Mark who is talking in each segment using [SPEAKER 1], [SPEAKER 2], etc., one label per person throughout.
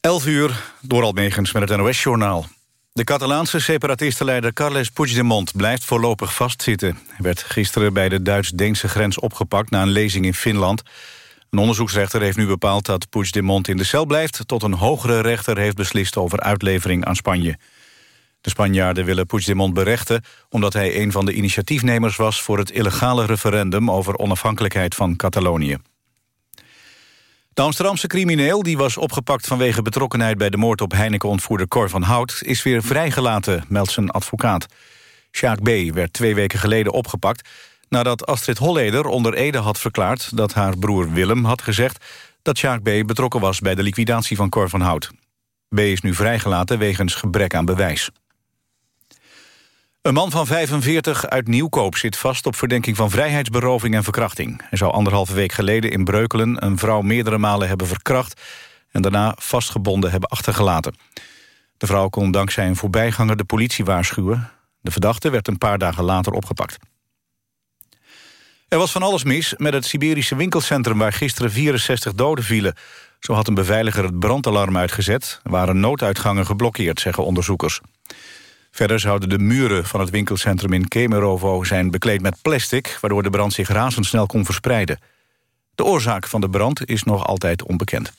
[SPEAKER 1] 11 uur, door Almegens met het NOS-journaal. De Catalaanse separatistenleider Carles Puigdemont blijft voorlopig vastzitten. Hij werd gisteren bij de Duits-Deense grens opgepakt na een lezing in Finland. Een onderzoeksrechter heeft nu bepaald dat Puigdemont in de cel blijft... tot een hogere rechter heeft beslist over uitlevering aan Spanje. De Spanjaarden willen Puigdemont berechten... omdat hij een van de initiatiefnemers was voor het illegale referendum... over onafhankelijkheid van Catalonië. De Amsterdamse crimineel, die was opgepakt vanwege betrokkenheid... bij de moord op Heineken-ontvoerder Cor van Hout... is weer vrijgelaten, meldt zijn advocaat. Sjaak B. werd twee weken geleden opgepakt... nadat Astrid Holleder onder Ede had verklaard... dat haar broer Willem had gezegd dat Sjaak B. betrokken was... bij de liquidatie van Cor van Hout. B. is nu vrijgelaten wegens gebrek aan bewijs. Een man van 45 uit Nieuwkoop zit vast op verdenking van vrijheidsberoving en verkrachting. Hij zou anderhalve week geleden in Breukelen een vrouw meerdere malen hebben verkracht en daarna vastgebonden hebben achtergelaten. De vrouw kon dankzij een voorbijganger de politie waarschuwen. De verdachte werd een paar dagen later opgepakt. Er was van alles mis met het Siberische winkelcentrum... waar gisteren 64 doden vielen. Zo had een beveiliger het brandalarm uitgezet... waren nooduitgangen geblokkeerd, zeggen onderzoekers. Verder zouden de muren van het winkelcentrum in Kemerovo zijn bekleed met plastic... waardoor de brand zich razendsnel kon verspreiden. De oorzaak van de brand is nog altijd onbekend.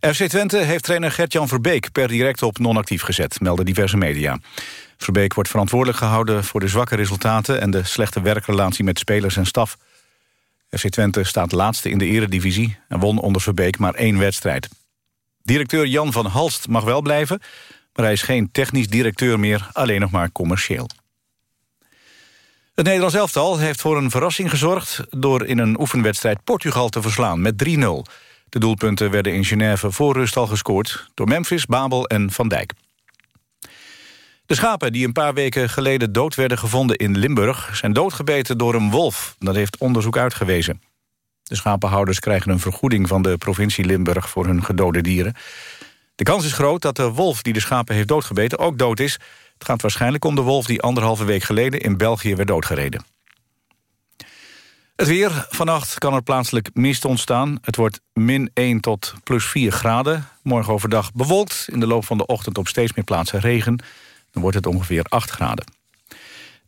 [SPEAKER 1] FC Twente heeft trainer Gert-Jan Verbeek per direct op non-actief gezet, melden diverse media. Verbeek wordt verantwoordelijk gehouden voor de zwakke resultaten... en de slechte werkrelatie met spelers en staf. FC Twente staat laatste in de eredivisie en won onder Verbeek maar één wedstrijd. Directeur Jan van Halst mag wel blijven... Maar hij is geen technisch directeur meer, alleen nog maar commercieel. Het Nederlands elftal heeft voor een verrassing gezorgd... door in een oefenwedstrijd Portugal te verslaan met 3-0. De doelpunten werden in Genève voor rust al gescoord... door Memphis, Babel en Van Dijk. De schapen die een paar weken geleden dood werden gevonden in Limburg... zijn doodgebeten door een wolf. Dat heeft onderzoek uitgewezen. De schapenhouders krijgen een vergoeding van de provincie Limburg... voor hun gedode dieren. De kans is groot dat de wolf die de schapen heeft doodgebeten ook dood is. Het gaat waarschijnlijk om de wolf die anderhalve week geleden in België werd doodgereden. Het weer. Vannacht kan er plaatselijk mist ontstaan. Het wordt min 1 tot plus 4 graden. Morgen overdag bewolkt. In de loop van de ochtend op steeds meer plaatsen regen. Dan wordt het ongeveer 8 graden.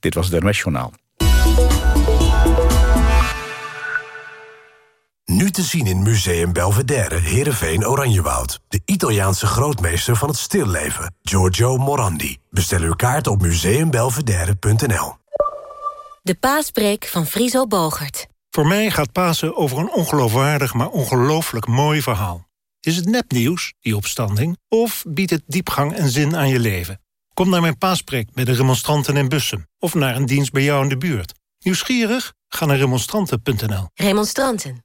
[SPEAKER 1] Dit was het RMS.
[SPEAKER 2] Nu te zien in Museum Belvedere, Heerenveen, Oranjewoud. De Italiaanse grootmeester van het stilleven, Giorgio Morandi. Bestel uw kaart op museumbelvedere.nl.
[SPEAKER 3] De paaspreek van Friso Bogert.
[SPEAKER 4] Voor mij gaat Pasen over een ongeloofwaardig, maar ongelooflijk mooi verhaal. Is het nepnieuws, die opstanding, of biedt het diepgang en zin aan je leven? Kom naar mijn paaspreek bij de remonstranten in Bussen... of naar een dienst bij jou in de buurt. Nieuwsgierig? Ga naar remonstranten.nl.
[SPEAKER 3] Remonstranten.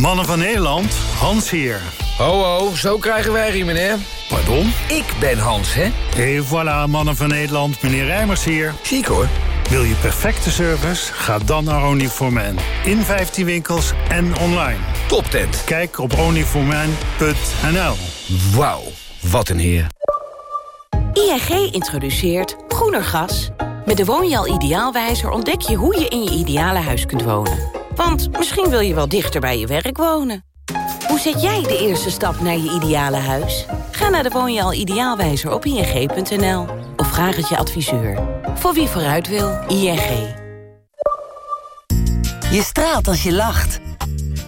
[SPEAKER 4] Mannen van Nederland, Hans hier.
[SPEAKER 5] Ho, ho, zo krijgen wij hier, meneer.
[SPEAKER 4] Pardon?
[SPEAKER 5] Ik ben Hans, hè?
[SPEAKER 4] Et voilà, mannen van Nederland, meneer Rijmers hier.
[SPEAKER 5] Chic, hoor.
[SPEAKER 4] Wil je perfecte service? Ga dan naar Onlyforman. In 15 winkels en online.
[SPEAKER 5] Toptent.
[SPEAKER 4] Kijk op onlyforman.nl.
[SPEAKER 5] Wauw, wat een heer.
[SPEAKER 3] ING introduceert groener gas. Met de Woonjaal Ideaalwijzer ontdek je hoe je in je ideale huis kunt wonen. Want misschien wil je wel dichter bij je werk wonen. Hoe zet jij de eerste stap naar je ideale huis? Ga naar de Woonjaal Ideaalwijzer op ing.nl. Of vraag het je adviseur. Voor wie vooruit wil, ING.
[SPEAKER 6] Je straalt als je lacht.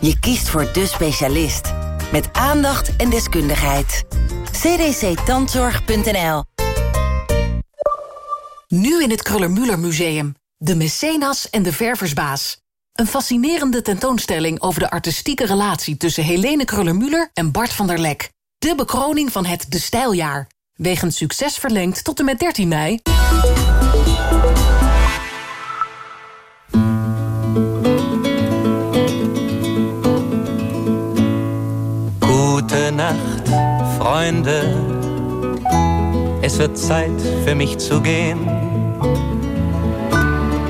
[SPEAKER 6] Je kiest voor de specialist. Met aandacht en deskundigheid. cdctandzorg.nl
[SPEAKER 7] Nu in het Kruller-Müller Museum. De Mecenas en de Verversbaas. Een fascinerende tentoonstelling over de artistieke relatie... tussen Helene Kruller-Müller en Bart van der Lek. De bekroning van het De Stijljaar. Wegens succes verlengd tot en met 13 mei.
[SPEAKER 8] Nacht, Freunde.
[SPEAKER 3] Es wird Zeit für mich zu gehen.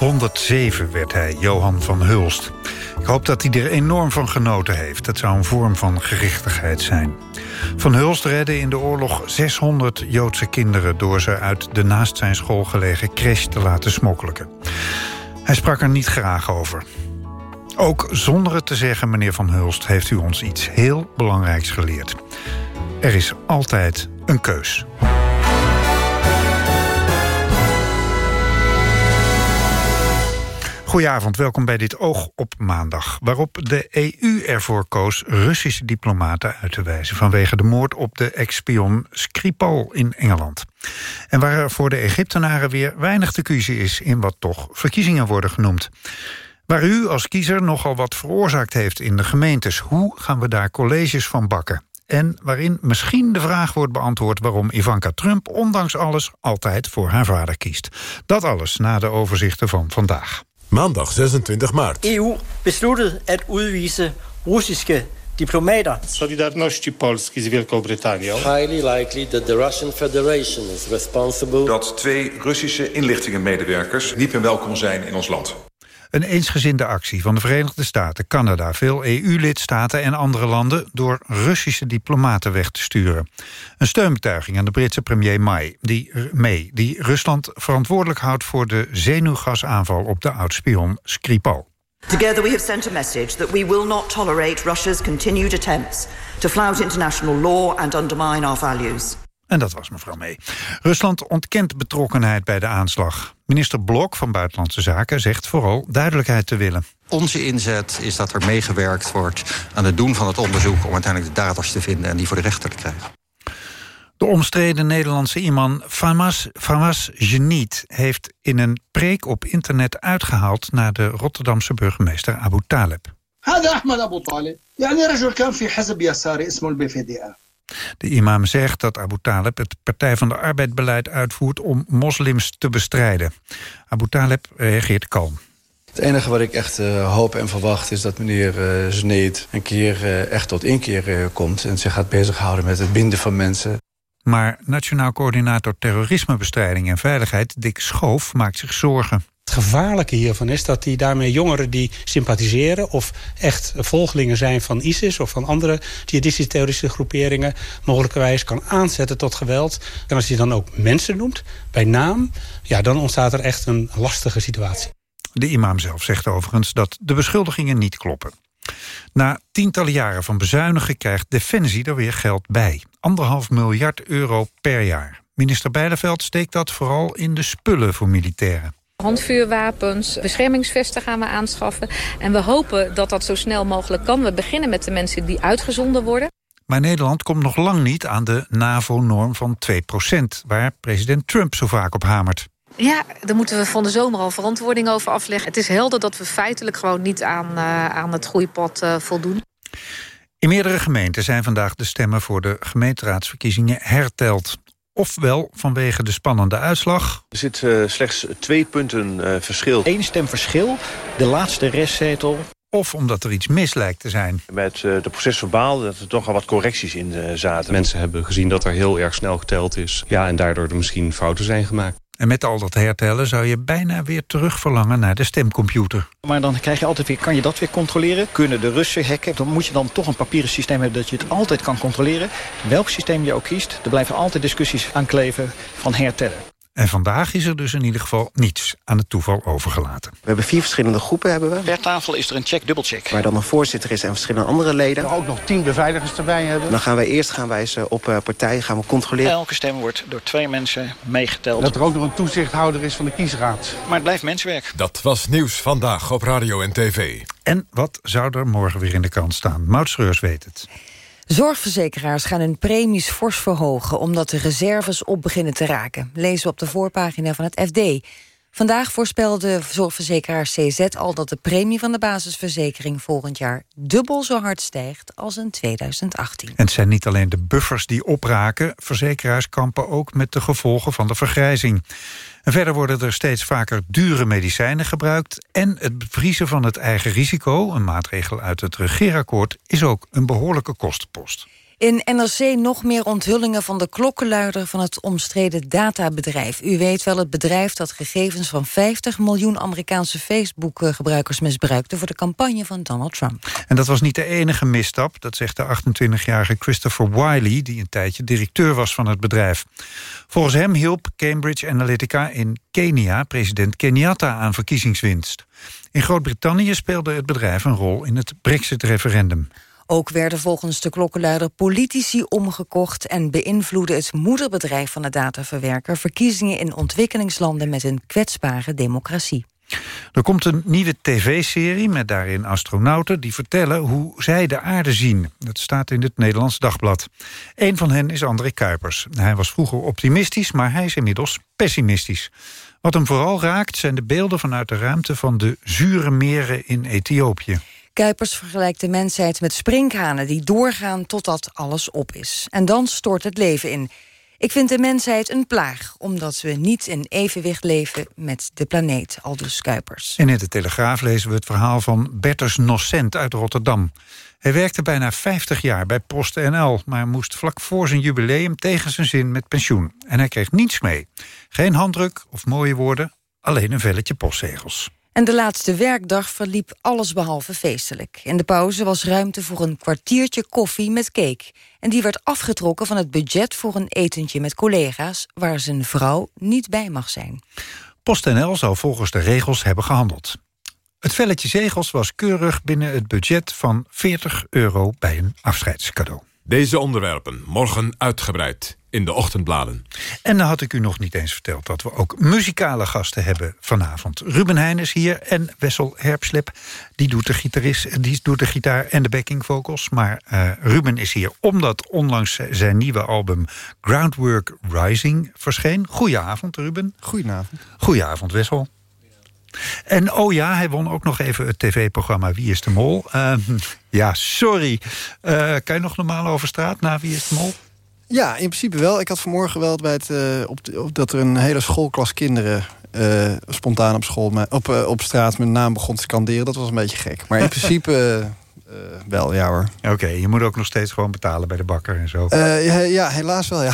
[SPEAKER 9] 107 werd hij, Johan van Hulst. Ik hoop dat hij er enorm van genoten heeft. Dat zou een vorm van gerichtigheid zijn. Van Hulst redde in de oorlog 600 Joodse kinderen... door ze uit de naast zijn school gelegen crash te laten smokkelen. Hij sprak er niet graag over. Ook zonder het te zeggen, meneer Van Hulst... heeft u ons iets heel belangrijks geleerd. Er is altijd een keus. Goedenavond, welkom bij dit Oog op Maandag... waarop de EU ervoor koos Russische diplomaten uit te wijzen... vanwege de moord op de ex-spion Skripal in Engeland. En waar er voor de Egyptenaren weer weinig te kiezen is... in wat toch verkiezingen worden genoemd. Waar u als kiezer nogal wat veroorzaakt heeft in de gemeentes. Hoe gaan we daar colleges van bakken? En waarin misschien de vraag wordt beantwoord... waarom Ivanka Trump ondanks alles altijd voor haar vader kiest. Dat alles na de overzichten van vandaag.
[SPEAKER 10] Maandag 26 maart.
[SPEAKER 4] EU beslutet at udvise russiske diplomater.
[SPEAKER 11] Solidarności Polski z Wielką Brytanią.
[SPEAKER 12] Highly likely that the Russian Federation is responsible.
[SPEAKER 13] Dat twee Russische inlichtingenmedewerkers niet meer welkom zijn in ons land.
[SPEAKER 9] Een eensgezinde actie van de Verenigde Staten, Canada, veel EU-lidstaten en andere landen door Russische diplomaten weg te sturen. Een steunbetuiging aan de Britse premier May, die, May, die Rusland verantwoordelijk houdt voor de zenuwgasaanval op de oud-spion Skripal.
[SPEAKER 14] Together we have sent a message that we will not tolerate Russia's continued attempts to flout international law and undermine our values.
[SPEAKER 9] En dat was mevrouw May. Rusland ontkent betrokkenheid bij de aanslag. Minister Blok van Buitenlandse Zaken zegt vooral duidelijkheid te willen.
[SPEAKER 15] Onze inzet is dat er meegewerkt wordt aan het doen van het onderzoek... om uiteindelijk de daders te vinden en die voor de rechter te krijgen.
[SPEAKER 9] De omstreden Nederlandse imam Famas, Famas Geniet heeft in een preek op internet uitgehaald... naar de Rotterdamse burgemeester Abu Taleb. De imam zegt dat Abu Talib het Partij van de Arbeid beleid uitvoert om moslims te bestrijden. Abu Talib reageert kalm.
[SPEAKER 16] Het enige wat ik echt uh, hoop en verwacht is dat meneer uh, Zneed een keer uh, echt tot inkeer komt... en zich gaat bezighouden met het binden van mensen. Maar Nationaal Coördinator Terrorismebestrijding en Veiligheid Dick Schoof maakt zich zorgen.
[SPEAKER 17] Het gevaarlijke hiervan is dat hij daarmee jongeren die sympathiseren... of echt volgelingen zijn van ISIS of van andere jihadistische terroristische groeperingen... mogelijkerwijs kan aanzetten tot geweld. En als hij dan ook mensen noemt, bij naam... ja, dan ontstaat er echt een lastige situatie.
[SPEAKER 9] De imam zelf zegt overigens dat de beschuldigingen niet kloppen. Na tientallen jaren van bezuinigen krijgt Defensie er weer geld bij. Anderhalf miljard euro per jaar. Minister Bijleveld steekt dat vooral in de spullen voor militairen.
[SPEAKER 18] Handvuurwapens, beschermingsvesten gaan we aanschaffen. En we hopen dat dat zo snel mogelijk kan. We beginnen met de mensen die uitgezonden worden.
[SPEAKER 9] Maar Nederland komt nog lang niet aan de NAVO-norm van 2% waar president Trump zo vaak op hamert.
[SPEAKER 18] Ja, daar moeten we van de zomer al verantwoording over afleggen. Het is helder dat we feitelijk gewoon niet aan, uh, aan het groeipad uh, voldoen.
[SPEAKER 9] In meerdere gemeenten zijn vandaag de stemmen voor de gemeenteraadsverkiezingen herteld ofwel vanwege de spannende uitslag.
[SPEAKER 19] Er zit uh, slechts twee punten uh, verschil.
[SPEAKER 20] Eén stem verschil, de laatste restzetel.
[SPEAKER 9] Of omdat er iets mis lijkt te zijn.
[SPEAKER 19] Met uh, de procesverbaal dat er toch al wat correcties in zaten.
[SPEAKER 21] Mensen hebben gezien dat er heel erg snel geteld is. Ja, en daardoor er misschien fouten zijn gemaakt.
[SPEAKER 9] En met al dat hertellen zou je bijna weer terugverlangen naar de stemcomputer.
[SPEAKER 20] Maar dan krijg je altijd weer, kan je dat weer controleren? Kunnen de Russen hacken? Dan moet je dan toch een papieren systeem hebben dat je het altijd kan controleren. Welk systeem je ook kiest, er blijven altijd discussies aan kleven van hertellen.
[SPEAKER 9] En vandaag is er dus in ieder geval niets aan het toeval overgelaten.
[SPEAKER 22] We hebben vier verschillende groepen. Hebben we.
[SPEAKER 20] Per tafel is er een check, dubbelcheck.
[SPEAKER 22] Waar dan een voorzitter is en verschillende andere leden.
[SPEAKER 20] We ook nog tien beveiligers erbij hebben.
[SPEAKER 22] Dan gaan wij eerst gaan wij ze op uh, partijen gaan we controleren.
[SPEAKER 20] Elke stem wordt door twee mensen meegeteld.
[SPEAKER 23] Dat er ook nog een toezichthouder is van de kiesraad.
[SPEAKER 20] Maar het blijft menswerk.
[SPEAKER 10] Dat was Nieuws Vandaag op Radio en TV.
[SPEAKER 9] En wat zou er morgen weer in de krant staan? Maud Schreurs weet het.
[SPEAKER 24] Zorgverzekeraars gaan hun premies fors verhogen... omdat de reserves op beginnen te raken. Lezen we op de voorpagina van het FD. Vandaag voorspelde zorgverzekeraar CZ al dat de premie van de basisverzekering volgend jaar dubbel zo hard stijgt als in 2018.
[SPEAKER 9] En het zijn niet alleen de buffers die opraken, verzekeraars kampen ook met de gevolgen van de vergrijzing. En verder worden er steeds vaker dure medicijnen gebruikt en het bevriezen van het eigen risico, een maatregel uit het regeerakkoord, is ook een behoorlijke kostenpost.
[SPEAKER 24] In NRC nog meer onthullingen van de klokkenluider van het omstreden databedrijf. U weet wel, het bedrijf dat gegevens van 50 miljoen Amerikaanse Facebook-gebruikers misbruikte voor de campagne van Donald Trump.
[SPEAKER 9] En dat was niet de enige misstap, dat zegt de 28-jarige Christopher Wiley, die een tijdje directeur was van het bedrijf. Volgens hem hielp Cambridge Analytica in Kenia president Kenyatta aan verkiezingswinst. In Groot-Brittannië speelde het bedrijf een rol in het Brexit-referendum.
[SPEAKER 24] Ook werden volgens de klokkenluider politici omgekocht... en beïnvloedde het moederbedrijf van de dataverwerker... verkiezingen in ontwikkelingslanden met een kwetsbare democratie.
[SPEAKER 9] Er komt een nieuwe tv-serie met daarin astronauten... die vertellen hoe zij de aarde zien. Dat staat in het Nederlands Dagblad. Een van hen is André Kuipers. Hij was vroeger optimistisch, maar hij is inmiddels pessimistisch. Wat hem vooral raakt zijn de beelden vanuit de ruimte... van de zure meren in Ethiopië.
[SPEAKER 24] Kuipers vergelijkt de mensheid met sprinkhanen die doorgaan totdat alles op is. En dan stort het leven in. Ik vind de mensheid een plaag, omdat we niet in evenwicht leven met de planeet, aldus Kuipers.
[SPEAKER 9] En in de Telegraaf lezen we het verhaal van Bertus Nocent uit Rotterdam. Hij werkte bijna 50 jaar bij PostNL, maar moest vlak voor zijn jubileum tegen zijn zin met pensioen. En hij kreeg niets mee. Geen handdruk of mooie woorden, alleen een velletje postzegels.
[SPEAKER 24] En de laatste werkdag verliep allesbehalve feestelijk. In de pauze was ruimte voor een kwartiertje koffie met cake. En die werd afgetrokken van het budget voor een etentje met collega's... waar zijn vrouw niet bij mag zijn.
[SPEAKER 9] PostNL zou volgens de regels hebben gehandeld. Het velletje zegels was keurig binnen het budget van 40 euro bij een afscheidscadeau.
[SPEAKER 10] Deze onderwerpen morgen uitgebreid in de ochtendbladen.
[SPEAKER 9] En dan had ik u nog niet eens verteld dat we ook muzikale gasten hebben vanavond. Ruben Heijn is hier en Wessel Herpslip. Die doet de, gitarist, die doet de gitaar en de backing vocals. Maar uh, Ruben is hier omdat onlangs zijn nieuwe album Groundwork Rising verscheen. Goedenavond Ruben.
[SPEAKER 25] Goedenavond.
[SPEAKER 9] Goedenavond Wessel. En oh ja, hij won ook nog even het tv-programma Wie is de Mol. Uh, ja, sorry. Uh, kan je nog normaal over straat na Wie is de Mol?
[SPEAKER 25] Ja, in principe wel. Ik had vanmorgen wel bij het, uh, op, op, dat er een hele schoolklas kinderen... Uh, spontaan op, school, op, op straat mijn naam begon te scanderen. Dat was een beetje gek. Maar in principe wel, ja hoor.
[SPEAKER 9] Oké, je moet ook nog steeds gewoon betalen bij de bakker en zo.
[SPEAKER 25] Ja, ja, helaas wel, ja.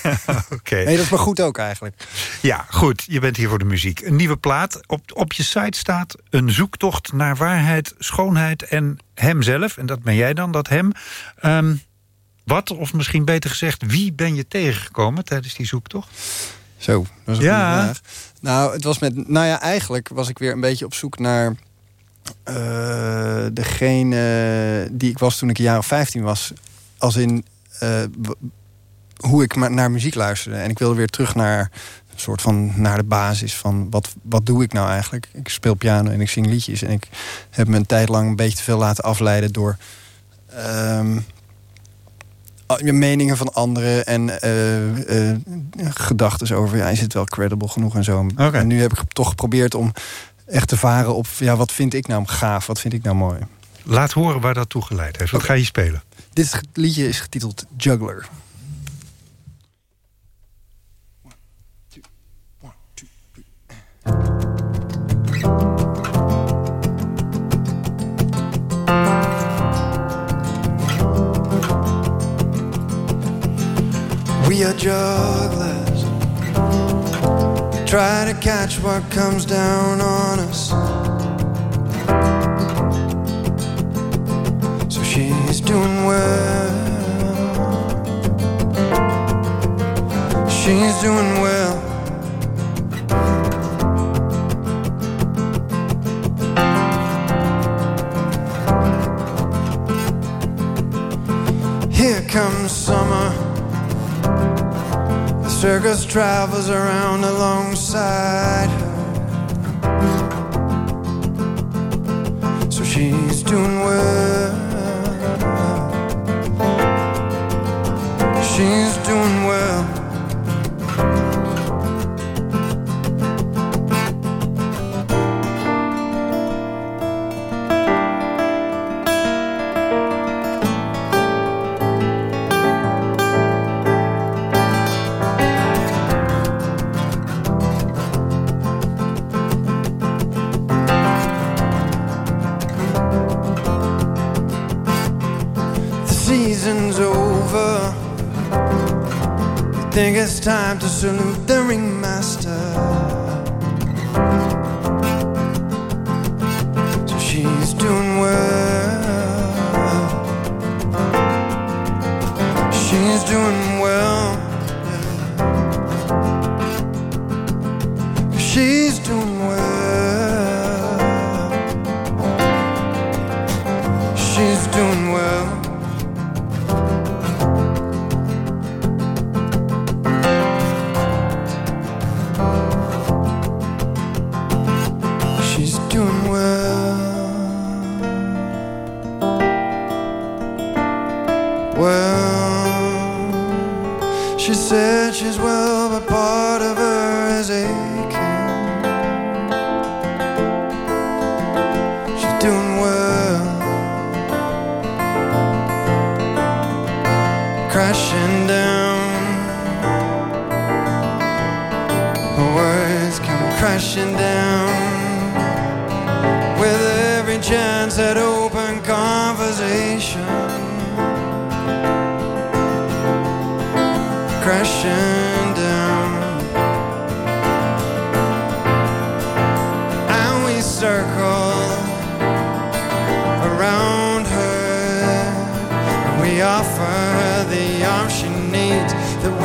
[SPEAKER 9] Oké.
[SPEAKER 25] Nee, dat is maar goed ook eigenlijk.
[SPEAKER 9] Ja, goed. Je bent hier voor de muziek. Een nieuwe plaat. Op, op je site staat een zoektocht naar waarheid, schoonheid en hemzelf. En dat ben jij dan, dat hem... Um, wat, of misschien beter gezegd, wie ben je tegengekomen tijdens die zoektocht?
[SPEAKER 25] Zo, dat is een ja. vraag. Nou, het was met. Nou ja, eigenlijk was ik weer een beetje op zoek naar. Uh, degene die ik was toen ik een jaar of 15 was. Als in uh, hoe ik naar muziek luisterde. En ik wilde weer terug naar een soort van naar de basis van wat, wat doe ik nou eigenlijk? Ik speel piano en ik zing liedjes. En ik heb me een tijd lang een beetje te veel laten afleiden door. Um, meningen van anderen en uh, uh, gedachten over... Ja, is het wel credible genoeg en zo.
[SPEAKER 9] Okay.
[SPEAKER 25] En nu heb ik toch geprobeerd om echt te varen op... Ja, wat vind ik nou gaaf, wat vind ik nou mooi.
[SPEAKER 9] Laat horen waar dat toe geleid heeft. Wat okay. ga je spelen?
[SPEAKER 25] Dit liedje is getiteld Juggler. We are jugglers Try to catch what comes down on us. So she's doing well. She's doing well. Here comes summer. The circus travels around beside her. So she's doing well. She's zullen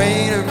[SPEAKER 25] The weight of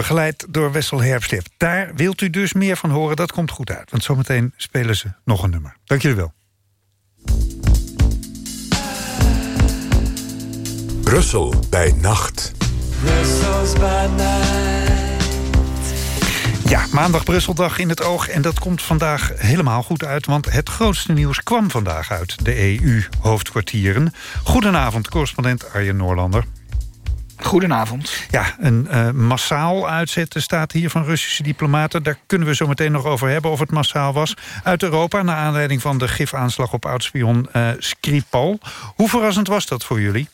[SPEAKER 9] begeleid door Wessel Herbstip. Daar wilt u dus meer van horen, dat komt goed uit. Want zometeen spelen ze nog een nummer. Dank jullie wel.
[SPEAKER 10] Brussel bij nacht.
[SPEAKER 26] Brussels by night.
[SPEAKER 9] Ja, maandag Brusseldag in het oog. En dat komt vandaag helemaal goed uit. Want het grootste nieuws kwam vandaag uit de EU-hoofdkwartieren. Goedenavond, correspondent Arjen Noorlander.
[SPEAKER 27] Goedenavond.
[SPEAKER 9] Ja, een eh, massaal uitzetten staat hier van Russische diplomaten. Daar kunnen we zo meteen nog over hebben of het massaal was. Uit Europa, naar aanleiding van de gifaanslag op oudspion uh, Skripal. Hoe verrassend was dat voor jullie?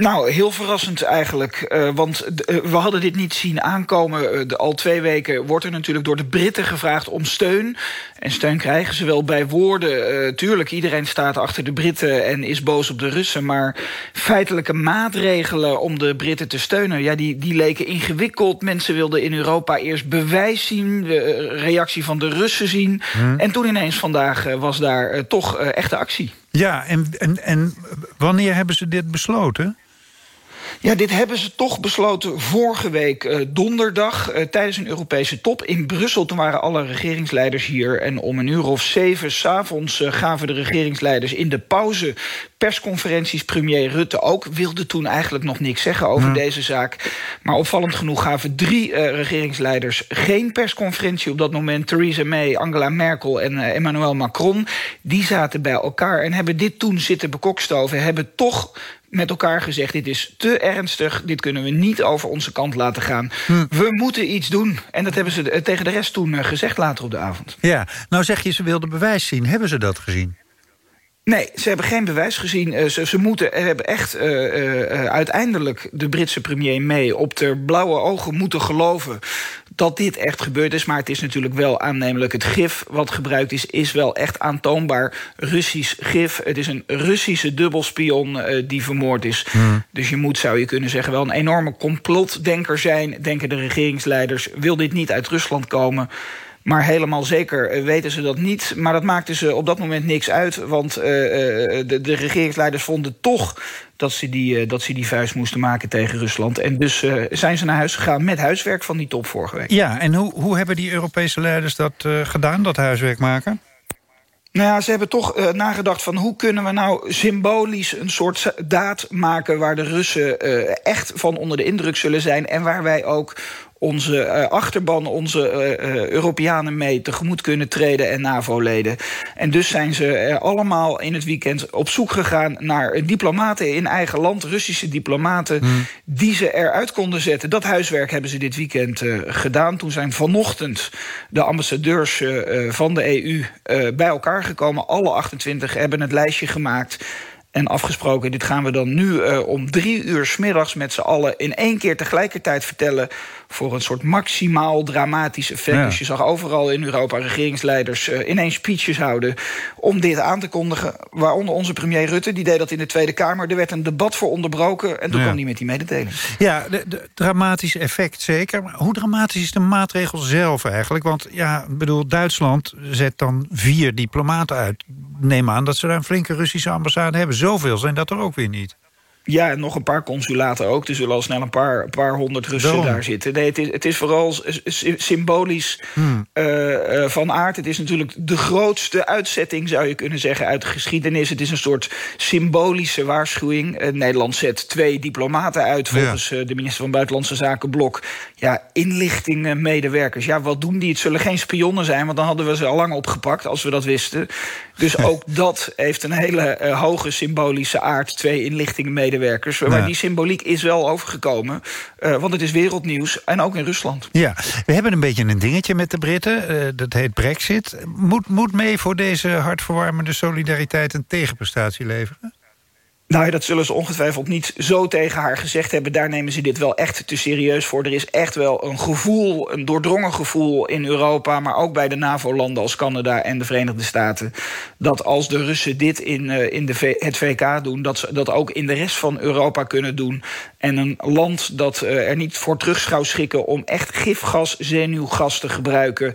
[SPEAKER 27] Nou, heel verrassend eigenlijk. Uh, want uh, we hadden dit niet zien aankomen. Uh, de, al twee weken wordt er natuurlijk door de Britten gevraagd om steun. En steun krijgen ze wel bij woorden. tuurlijk, iedereen staat achter de Britten en is boos op de Russen. Maar feitelijke maatregelen om de Britten te steunen... Ja, die, die leken ingewikkeld. Mensen wilden in Europa eerst bewijs zien. De reactie van de Russen zien. Hmm. En toen ineens vandaag was daar toch echte actie.
[SPEAKER 9] Ja, en, en, en wanneer hebben ze dit besloten?
[SPEAKER 27] Ja, dit hebben ze toch besloten vorige week uh, donderdag... Uh, tijdens een Europese top in Brussel. Toen waren alle regeringsleiders hier. En om een uur of zeven s'avonds uh, gaven de regeringsleiders in de pauze... persconferenties. Premier Rutte ook wilde toen eigenlijk nog niks zeggen over deze zaak. Maar opvallend genoeg gaven drie regeringsleiders geen persconferentie op dat moment. Theresa May, Angela Merkel en Emmanuel Macron. Die zaten bij elkaar en hebben dit toen zitten bekokstoven. Hebben toch met elkaar gezegd... dit is te ernstig, dit kunnen we niet over onze kant laten gaan. Hm. We moeten iets doen. En dat hebben ze tegen de rest toen gezegd later op de avond.
[SPEAKER 9] Ja, nou zeg je ze wilden bewijs zien. Hebben ze dat gezien?
[SPEAKER 27] Nee, ze hebben geen bewijs gezien. Uh, ze, ze moeten, hebben echt uh, uh, uiteindelijk de Britse premier mee op de blauwe ogen moeten geloven dat dit echt gebeurd is. Maar het is natuurlijk wel aannemelijk. Het gif wat gebruikt is, is wel echt aantoonbaar Russisch gif. Het is een Russische dubbelspion uh, die vermoord is. Hmm. Dus je moet, zou je kunnen zeggen, wel een enorme complotdenker zijn... denken de regeringsleiders. Wil dit niet uit Rusland komen... Maar helemaal zeker eh, weten ze dat niet. Maar dat maakte ze op dat moment niks uit. Want uh, de, de, regeringsleiders vonden toch dat ze, die, uh, dat ze die vuist moesten maken tegen Rusland. En dus uh, zijn ze naar huis gegaan met huiswerk van die top vorige week.
[SPEAKER 9] Ja, en hoe, hoe hebben die Europese leiders dat gedaan, dat huiswerk maken?
[SPEAKER 27] Nou ja, ze hebben toch uh, nagedacht van hoe kunnen we nou symbolisch een soort daad maken... waar de Russen uh, echt van onder de indruk zullen zijn... en waar wij ook onze uh, achterban, onze uh, Europeanen mee tegemoet kunnen treden en NAVO-leden. En dus zijn ze allemaal in het weekend op zoek gegaan naar diplomaten in eigen land, Russische diplomaten, hmm. die ze eruit konden zetten. Dat huiswerk hebben ze dit weekend gedaan. Toen zijn vanochtend de ambassadeurs van de EU bij elkaar gekomen. Alle 28 hebben het lijstje gemaakt en afgesproken, dit gaan we dan nu uh, om drie uur smiddags met z'n allen in één keer tegelijkertijd vertellen voor een soort maximaal dramatisch effect. Ja. Dus je zag overal in Europa regeringsleiders uh, ineens speeches houden om dit aan te kondigen. Waaronder onze premier Rutte, die deed dat in de Tweede Kamer. Er werd een debat voor onderbroken en toen ja. kwam hij met die mededeling.
[SPEAKER 9] Ja, de, de, dramatisch effect zeker. Maar hoe dramatisch is de maatregel zelf eigenlijk? Want ja, bedoel, Duitsland zet dan vier diplomaten uit. Neem aan dat ze daar een flinke Russische ambassade hebben. Zoveel zijn dat er ook weer niet.
[SPEAKER 27] Ja, en nog een paar consulaten ook. Er zullen al snel een paar, een paar honderd Russen daar zitten. Nee, het is, het is vooral symbolisch hmm. uh, uh, van aard. Het is natuurlijk de grootste uitzetting, zou je kunnen zeggen, uit de geschiedenis. Het is een soort symbolische waarschuwing. Uh, Nederland zet twee diplomaten uit, volgens ja. de minister van Buitenlandse Zaken Blok. Ja, inlichtingen, medewerkers. Ja, wat doen die? Het zullen geen spionnen zijn, want dan hadden we ze al lang opgepakt, als we dat wisten. Dus ook dat heeft een hele hoge symbolische aard. Twee inlichtingen, medewerkers medewerkers. Maar die symboliek is wel overgekomen. Uh, want het is wereldnieuws. En ook in Rusland.
[SPEAKER 9] Ja, we hebben een beetje een dingetje met de Britten. Uh, dat heet Brexit. Moet, moet mee voor deze hartverwarmende solidariteit een tegenprestatie leveren?
[SPEAKER 27] Nou, dat zullen ze ongetwijfeld niet zo tegen haar gezegd hebben. Daar nemen ze dit wel echt te serieus voor. Er is echt wel een gevoel, een doordrongen gevoel in Europa... maar ook bij de NAVO-landen als Canada en de Verenigde Staten... dat als de Russen dit in, uh, in de het VK doen... dat ze dat ook in de rest van Europa kunnen doen. En een land dat uh, er niet voor terug zou schikken... om echt gifgas, zenuwgas te gebruiken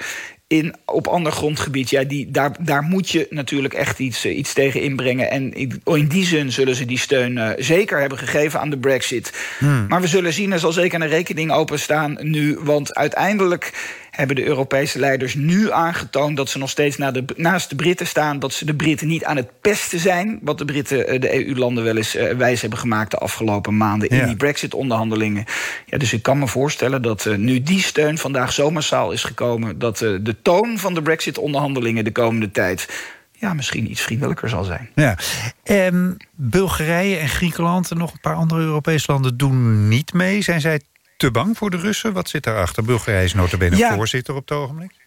[SPEAKER 27] in, op ander grondgebied, ja, die, daar, daar moet je natuurlijk echt iets, uh, iets tegen inbrengen. En in, in, die zin zullen ze die steun uh, zeker hebben gegeven aan de brexit. Hmm. Maar we zullen zien, er zal zeker een rekening openstaan nu. Want uiteindelijk hebben de Europese leiders nu aangetoond... dat ze nog steeds de, naast de Britten staan... dat ze de Britten niet aan het pesten zijn... wat de Britten eh, de EU-landen wel eens uh, wijs hebben gemaakt... de afgelopen maanden in ja. die brexit-onderhandelingen. Ja, dus ik kan me voorstellen dat uh, nu die steun vandaag zo massaal is gekomen... dat de toon van de brexit-onderhandelingen de komende tijd ja, misschien iets vriendelijker zal zijn.
[SPEAKER 9] Ja. En Bulgarije en Griekenland en nog een paar andere Europese landen doen niet mee. Zijn zij te bang voor de Russen? Wat zit daarachter? Bulgarije is notabene ja. voorzitter op het ogenblik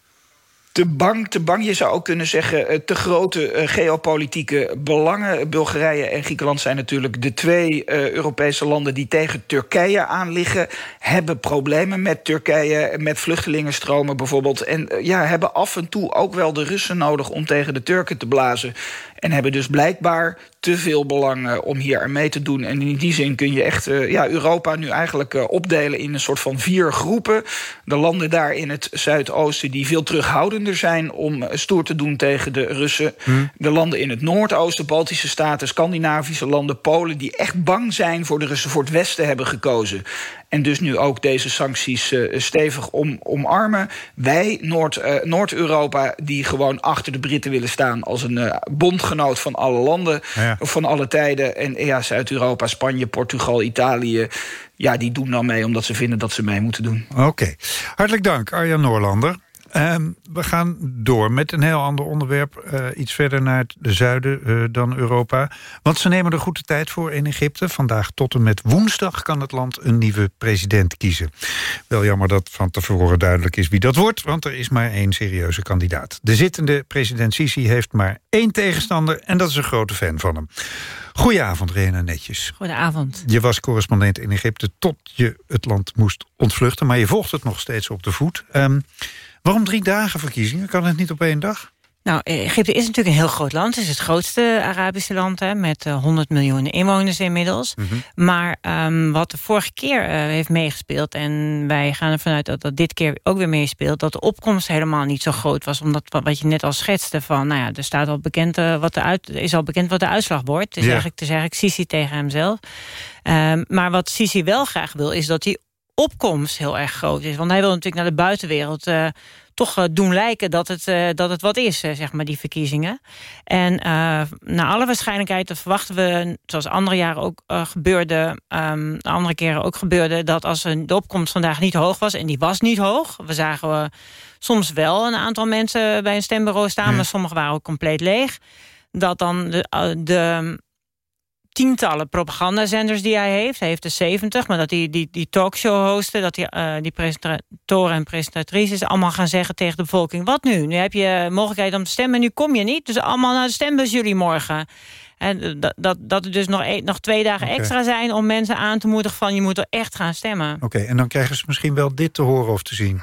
[SPEAKER 27] te bang, te bang. Je zou ook kunnen zeggen, eh, te grote uh, geopolitieke belangen. Bulgarije en Griekenland zijn natuurlijk de twee uh, Europese landen... die tegen Turkije aanliggen. Hebben problemen met Turkije, met vluchtelingenstromen bijvoorbeeld. En uh, ja, hebben af en toe ook wel de Russen nodig... om tegen de Turken te blazen. En hebben dus blijkbaar te veel belang om hier aan mee te doen. En in die zin kun je echt uh, ja, Europa nu eigenlijk uh, opdelen in een soort van vier groepen. De landen daar in het Zuidoosten die veel terughoudender zijn om stoer te doen tegen de Russen. Hmm. De landen in het Noordoosten, Baltische staten, Scandinavische landen, Polen... die echt bang zijn voor de Russen, voor het Westen hebben gekozen. En dus nu ook deze sancties uh, stevig om, omarmen. Wij, Noord, uh, Noord-Europa, die gewoon achter de Britten willen staan... als een uh, bondgenoot van alle landen, ja. van alle tijden. En ja, Zuid-Europa, Spanje, Portugal, Italië... ja, die doen dan mee omdat ze vinden dat ze mee moeten doen.
[SPEAKER 9] Oké. Okay. Hartelijk dank, Arjan Noorlander. Um, we gaan door met een heel ander onderwerp. Uh, iets verder naar het zuiden uh, dan Europa. Want ze nemen er goed de tijd voor in Egypte. Vandaag tot en met woensdag kan het land een nieuwe president kiezen. Wel jammer dat van tevoren duidelijk is wie dat wordt... want er is maar één serieuze kandidaat. De zittende president Sisi heeft maar één tegenstander... en dat is een grote fan van hem. Goedenavond, Rena Netjes.
[SPEAKER 24] Goedenavond.
[SPEAKER 9] Je was correspondent in Egypte tot je het land moest ontvluchten... maar je volgt het nog steeds op de voet. Um, waarom drie dagen verkiezingen? Kan het niet op één dag?
[SPEAKER 28] Nou, Egypte is natuurlijk een heel groot land. Het is het grootste Arabische land hè, met 100 miljoen inwoners inmiddels. Mm -hmm. Maar um, wat de vorige keer uh, heeft meegespeeld... en wij gaan ervan uit dat dat dit keer ook weer meespeelt... dat de opkomst helemaal niet zo groot was. Omdat wat je net al schetste van... nou ja, er staat al bekend, uh, wat de uit, is al bekend wat de uitslag wordt. Het is, ja. eigenlijk, het is eigenlijk Sisi tegen hemzelf. Um, maar wat Sisi wel graag wil, is dat die opkomst heel erg groot is. Want hij wil natuurlijk naar de buitenwereld... Uh, toch doen lijken dat het, uh, dat het wat is, zeg maar, die verkiezingen. En uh, naar alle waarschijnlijkheid verwachten we, zoals andere jaren ook gebeurde... Um, andere keren ook gebeurde, dat als de opkomst vandaag niet hoog was... en die was niet hoog, we zagen soms wel een aantal mensen bij een stembureau staan... Ja. maar sommige waren ook compleet leeg... dat dan de, de tientallen propagandazenders die hij heeft. Hij heeft er 70, maar dat die, die, die talkshow hosten... dat die, uh, die presentatoren en presentatrices allemaal gaan zeggen tegen de bevolking... wat nu? Nu heb je mogelijkheid om te stemmen en nu kom je niet. Dus allemaal naar de stembus jullie morgen. En dat, dat, dat er dus nog, een, nog twee dagen okay. extra zijn om mensen aan te moedigen van... je moet er echt gaan stemmen.
[SPEAKER 9] Oké, okay, en dan krijgen ze misschien wel dit te horen of te zien.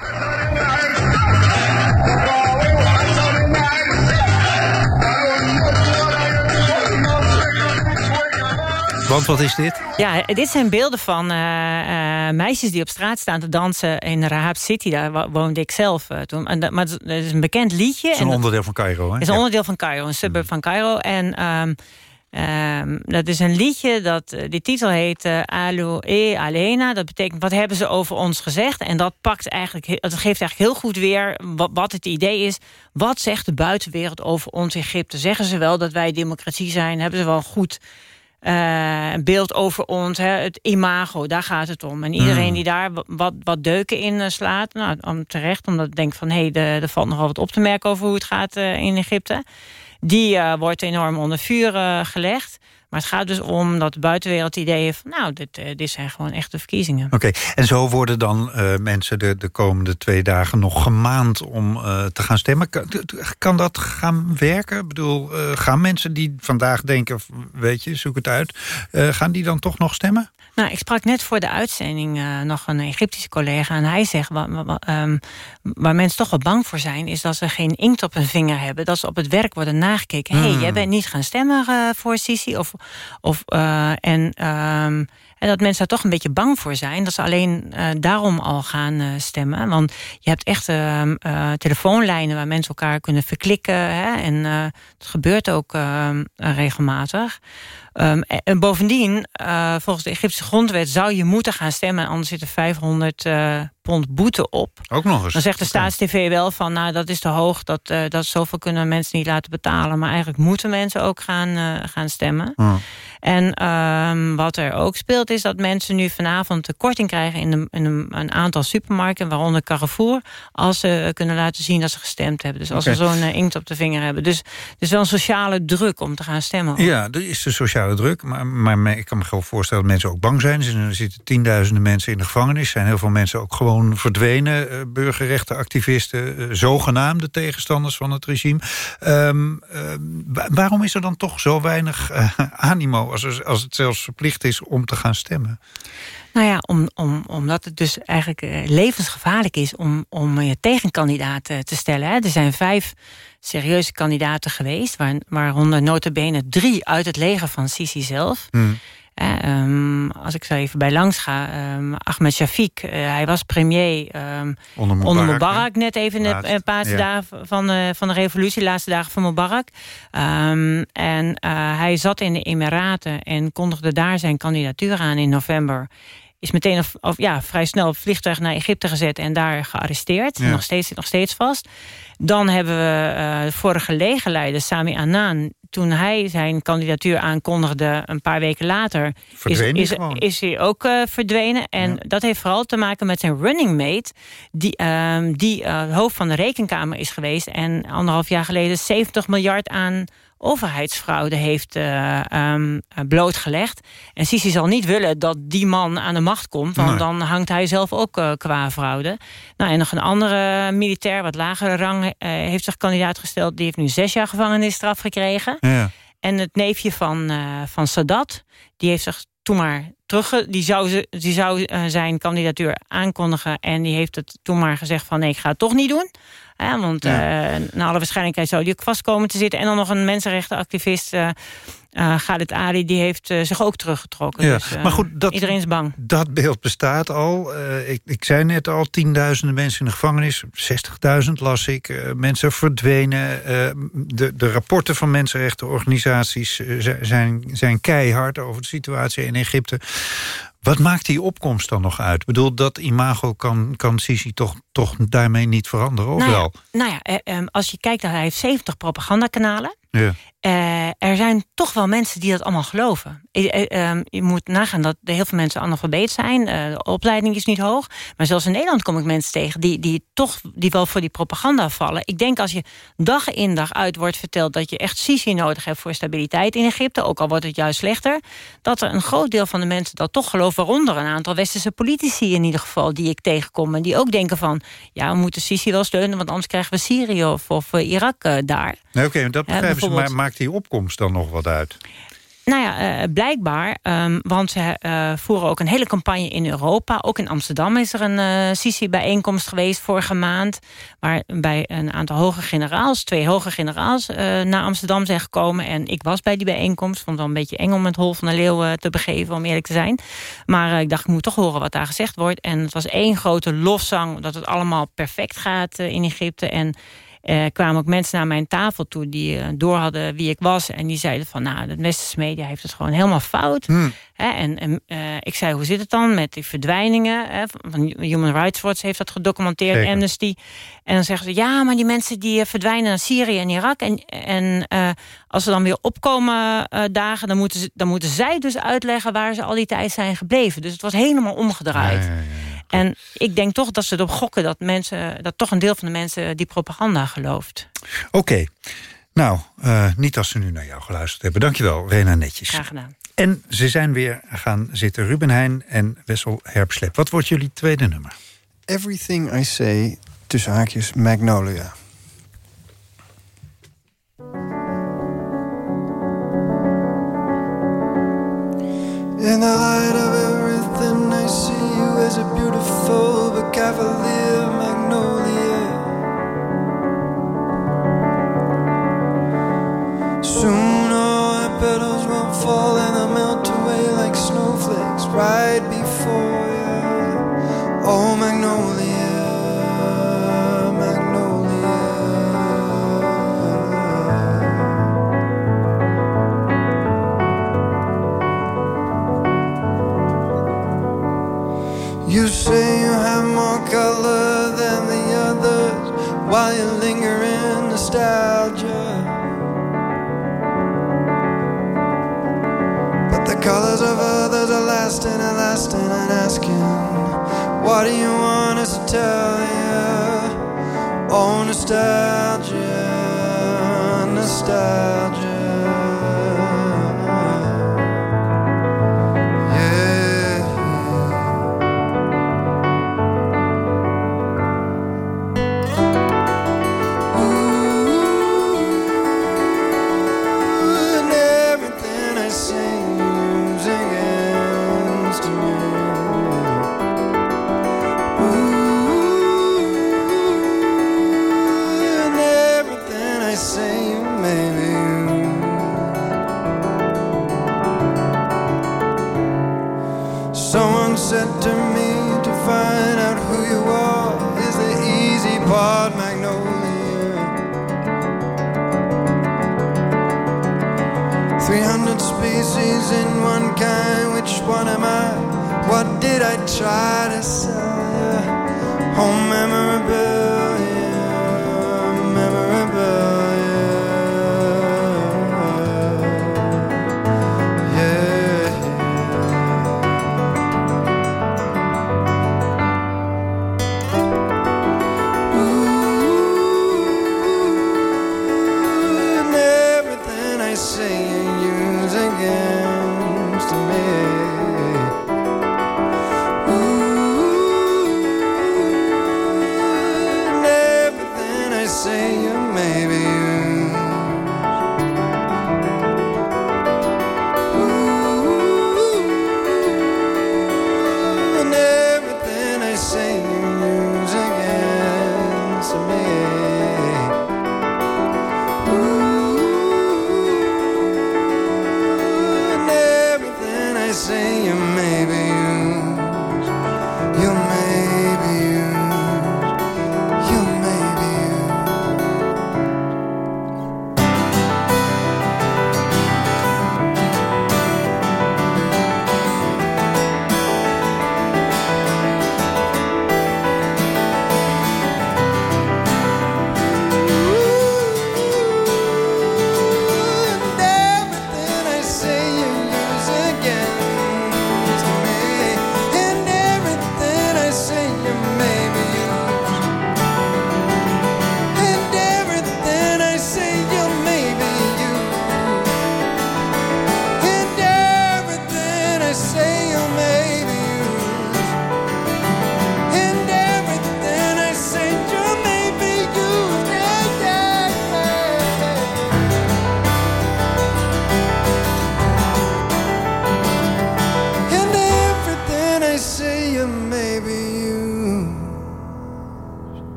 [SPEAKER 9] Want wat is dit?
[SPEAKER 28] Ja, dit zijn beelden van uh, uh, meisjes die op straat staan te dansen in Rahab City. Daar woonde ik zelf uh, toen. En, maar het is een bekend liedje.
[SPEAKER 9] Het is een onderdeel van Cairo, hè?
[SPEAKER 28] Het is een onderdeel van Cairo, een suburb mm. van Cairo. En um, um, dat is een liedje, dat, die titel heet Alo e Alena. Dat betekent, wat hebben ze over ons gezegd? En dat, pakt eigenlijk, dat geeft eigenlijk heel goed weer wat, wat het idee is. Wat zegt de buitenwereld over ons Egypte? Zeggen ze wel dat wij democratie zijn? Hebben ze wel goed... Uh, een beeld over ons, hè, het imago, daar gaat het om. En iedereen mm. die daar wat, wat deuken in uh, slaat, nou, om terecht, omdat ik denk van... hé, hey, er valt nogal wat op te merken over hoe het gaat uh, in Egypte... die wordt enorm onder vuur gelegd. Maar het gaat dus om dat de buitenwereld het idee heeft... van nou, dit, uh, dit zijn gewoon echte verkiezingen.
[SPEAKER 9] Oké, okay. en zo worden dan uh, mensen de, de komende twee dagen nog gemaand om uh, te gaan stemmen. Kan, kan, dat gaan werken? Ik bedoel, gaan mensen die vandaag denken, weet je, zoek het uit... gaan die dan toch nog stemmen?
[SPEAKER 28] Nou, ik sprak net voor de uitzending nog een Egyptische collega... en hij zegt, wat, wat, um, waar mensen toch wel bang voor zijn... is dat ze geen inkt op hun vinger hebben. Dat ze op het werk worden nagekeken. Hé, hey, jij bent niet gaan stemmen voor Sisi. Of, of, uh, en, um, en dat mensen daar toch een beetje bang voor zijn. Dat ze alleen daarom al gaan stemmen. Want je hebt echt telefoonlijnen waar mensen elkaar kunnen verklikken. Hè, en dat gebeurt ook regelmatig. Um, en bovendien, volgens de Egyptische grondwet... zou je moeten gaan stemmen, anders zit er 500 uh, pond boete op.
[SPEAKER 9] Ook nog eens.
[SPEAKER 28] Dan zegt de staatstv wel van, nou, dat is te hoog... dat, uh, dat zoveel kunnen mensen niet laten betalen. Maar eigenlijk moeten mensen ook gaan, gaan stemmen. En um, wat er ook speelt, is dat mensen nu vanavond... de korting krijgen in, de, in een, een, aantal supermarkten... waaronder Carrefour, als ze kunnen laten zien dat ze gestemd hebben. Dus als okay. ze zo'n inkt op de vinger hebben. Dus er is wel een sociale druk om te gaan stemmen.
[SPEAKER 9] Ja, er is de sociale druk. Maar, maar ik kan me gewoon voorstellen dat mensen ook bang zijn. Er zitten tienduizenden mensen in de gevangenis. Er zijn heel veel mensen ook gewoon verdwenen. Uh, burgerrechtenactivisten, uh, zogenaamde tegenstanders van het regime. Um, uh, waarom is er dan toch zo weinig animo... Als, als het zelfs verplicht is om te gaan stemmen?
[SPEAKER 28] Nou ja, om, om, omdat het dus eigenlijk levensgevaarlijk is... om, om je tegenkandidaat te stellen. Hè. Er zijn vijf serieuze kandidaten geweest... Waar, waaronder notabene drie uit het leger van Sisi zelf... Hmm. Uh, um, als ik zo even bij langs ga, um, Ahmed Shafiq, uh, hij was premier um, onder Mubarak, onder Mubarak net even de paar ja. dagen van de, van de revolutie, de laatste dagen van Mubarak. en uh, hij zat in de Emiraten en kondigde daar zijn kandidatuur aan in november is meteen of, of, ja, vrij snel op vliegtuig naar Egypte gezet en daar gearresteerd. Ja. Nog, steeds, nog steeds vast. Dan hebben we uh, vorige legerleider Sami Anan. Toen hij zijn kandidatuur aankondigde een paar weken later... Is, is, is, hij ook uh, verdwenen. En ja. dat heeft vooral te maken met zijn running mate... die, uh, die uh, hoofd van de rekenkamer is geweest... en anderhalf jaar geleden 70 miljard aan overheidsfraude heeft uh, um, blootgelegd. En Sisi zal niet willen dat die man aan de macht komt... want nee. dan hangt hij zelf ook uh, qua fraude. Nou, en nog een andere militair, wat lagere rang... heeft zich kandidaat gesteld. Die heeft nu zes jaar gevangenisstraf gekregen.
[SPEAKER 9] Ja.
[SPEAKER 28] En het neefje van, van Sadat, die heeft zich toen maar terug... Die zou, die zou uh, zijn kandidatuur aankondigen... en die heeft het toen maar gezegd van... nee, ik ga het toch niet doen. Ja, want ja. naar alle waarschijnlijkheid zou die ook vast komen te zitten. En dan nog een mensenrechtenactivist uh, Khalid Ali die heeft uh, zich ook teruggetrokken.
[SPEAKER 9] Ja,
[SPEAKER 28] dus, uh,
[SPEAKER 9] maar goed, dat,
[SPEAKER 28] iedereen is bang.
[SPEAKER 9] Dat beeld bestaat al. ik, ik zei net al, tienduizenden mensen in de gevangenis. 60.000 las ik. mensen verdwenen. de, de rapporten van mensenrechtenorganisaties zijn, zijn keihard... over de situatie in Egypte. Wat maakt die opkomst dan nog uit? Ik bedoel, dat imago kan, kan Sisi toch, toch daarmee niet veranderen, of
[SPEAKER 28] nou ja,
[SPEAKER 9] wel?
[SPEAKER 28] Nou ja, als je kijkt, hij heeft 70 propagandakanalen.
[SPEAKER 9] Ja.
[SPEAKER 28] Uh, er zijn toch wel mensen die dat allemaal geloven. Uh, je moet nagaan dat heel veel mensen analfabeet zijn. Uh, de opleiding is niet hoog. Maar zelfs in Nederland kom ik mensen tegen... die, die toch die wel voor die propaganda vallen. Ik denk als je dag in dag uit wordt verteld... dat je echt Sisi nodig hebt voor stabiliteit in Egypte... ook al wordt het juist slechter... dat er een groot deel van de mensen dat toch geloven... waaronder een aantal westerse politici in ieder geval... die ik tegenkom en die ook denken van... ja, we moeten Sisi wel steunen... want anders krijgen we Syrië of, of Irak daar.
[SPEAKER 9] Nee, Oké, okay, dat begrijpen ze, maar maakt die opkomst dan nog wat uit?
[SPEAKER 28] Nou ja, uh, blijkbaar, um, want ze uh, voeren ook een hele campagne in Europa. Ook in Amsterdam is er een uh, Sisi-bijeenkomst geweest vorige maand... waarbij een aantal hoge generaals, twee hoge generaals... naar Amsterdam zijn gekomen. En ik was bij die bijeenkomst. vond het wel een beetje eng om het hol van de leeuw te begeven, om eerlijk te zijn. Maar ik dacht, ik moet toch horen wat daar gezegd wordt. En het was één grote lofzang, dat het allemaal perfect gaat in Egypte... en uh, kwamen ook mensen naar mijn tafel toe die uh, door hadden wie ik was. En die zeiden van, nou, de westerse media heeft het gewoon helemaal fout.
[SPEAKER 9] Hmm.
[SPEAKER 28] Hè, en en uh, ik zei, hoe zit het dan met die verdwijningen? Hè, van Human Rights Watch heeft dat gedocumenteerd,
[SPEAKER 9] Zeker.
[SPEAKER 28] Amnesty. En dan zeggen ze, ja, maar die mensen die verdwijnen naar Syrië en Irak. En, en als ze dan weer opkomen dagen, dan moeten, ze, dan moeten zij dus uitleggen waar ze al die tijd zijn gebleven. Dus het was helemaal omgedraaid.
[SPEAKER 9] Ja, ja, ja.
[SPEAKER 28] En ik denk toch dat ze erop gokken dat mensen, dat toch een deel van de mensen die propaganda gelooft.
[SPEAKER 9] Oké. Okay. Nou, uh, niet als ze nu naar jou geluisterd hebben. Dankjewel, Rena Netjes.
[SPEAKER 28] Graag gedaan.
[SPEAKER 9] En ze zijn weer gaan zitten, Ruben Heijn en Wessel Herpslep. Wat wordt jullie tweede nummer?
[SPEAKER 25] Everything I Say, tussen haakjes Magnolia. In the light of see you as a beautiful but cavalier magnolia. Soon all the petals will fall and they'll melt away like snowflakes right You say you have more color than the others while you linger in nostalgia. But the colors of others are lasting and lasting and asking, What do you want us to tell you? Oh, nostalgia, nostalgia.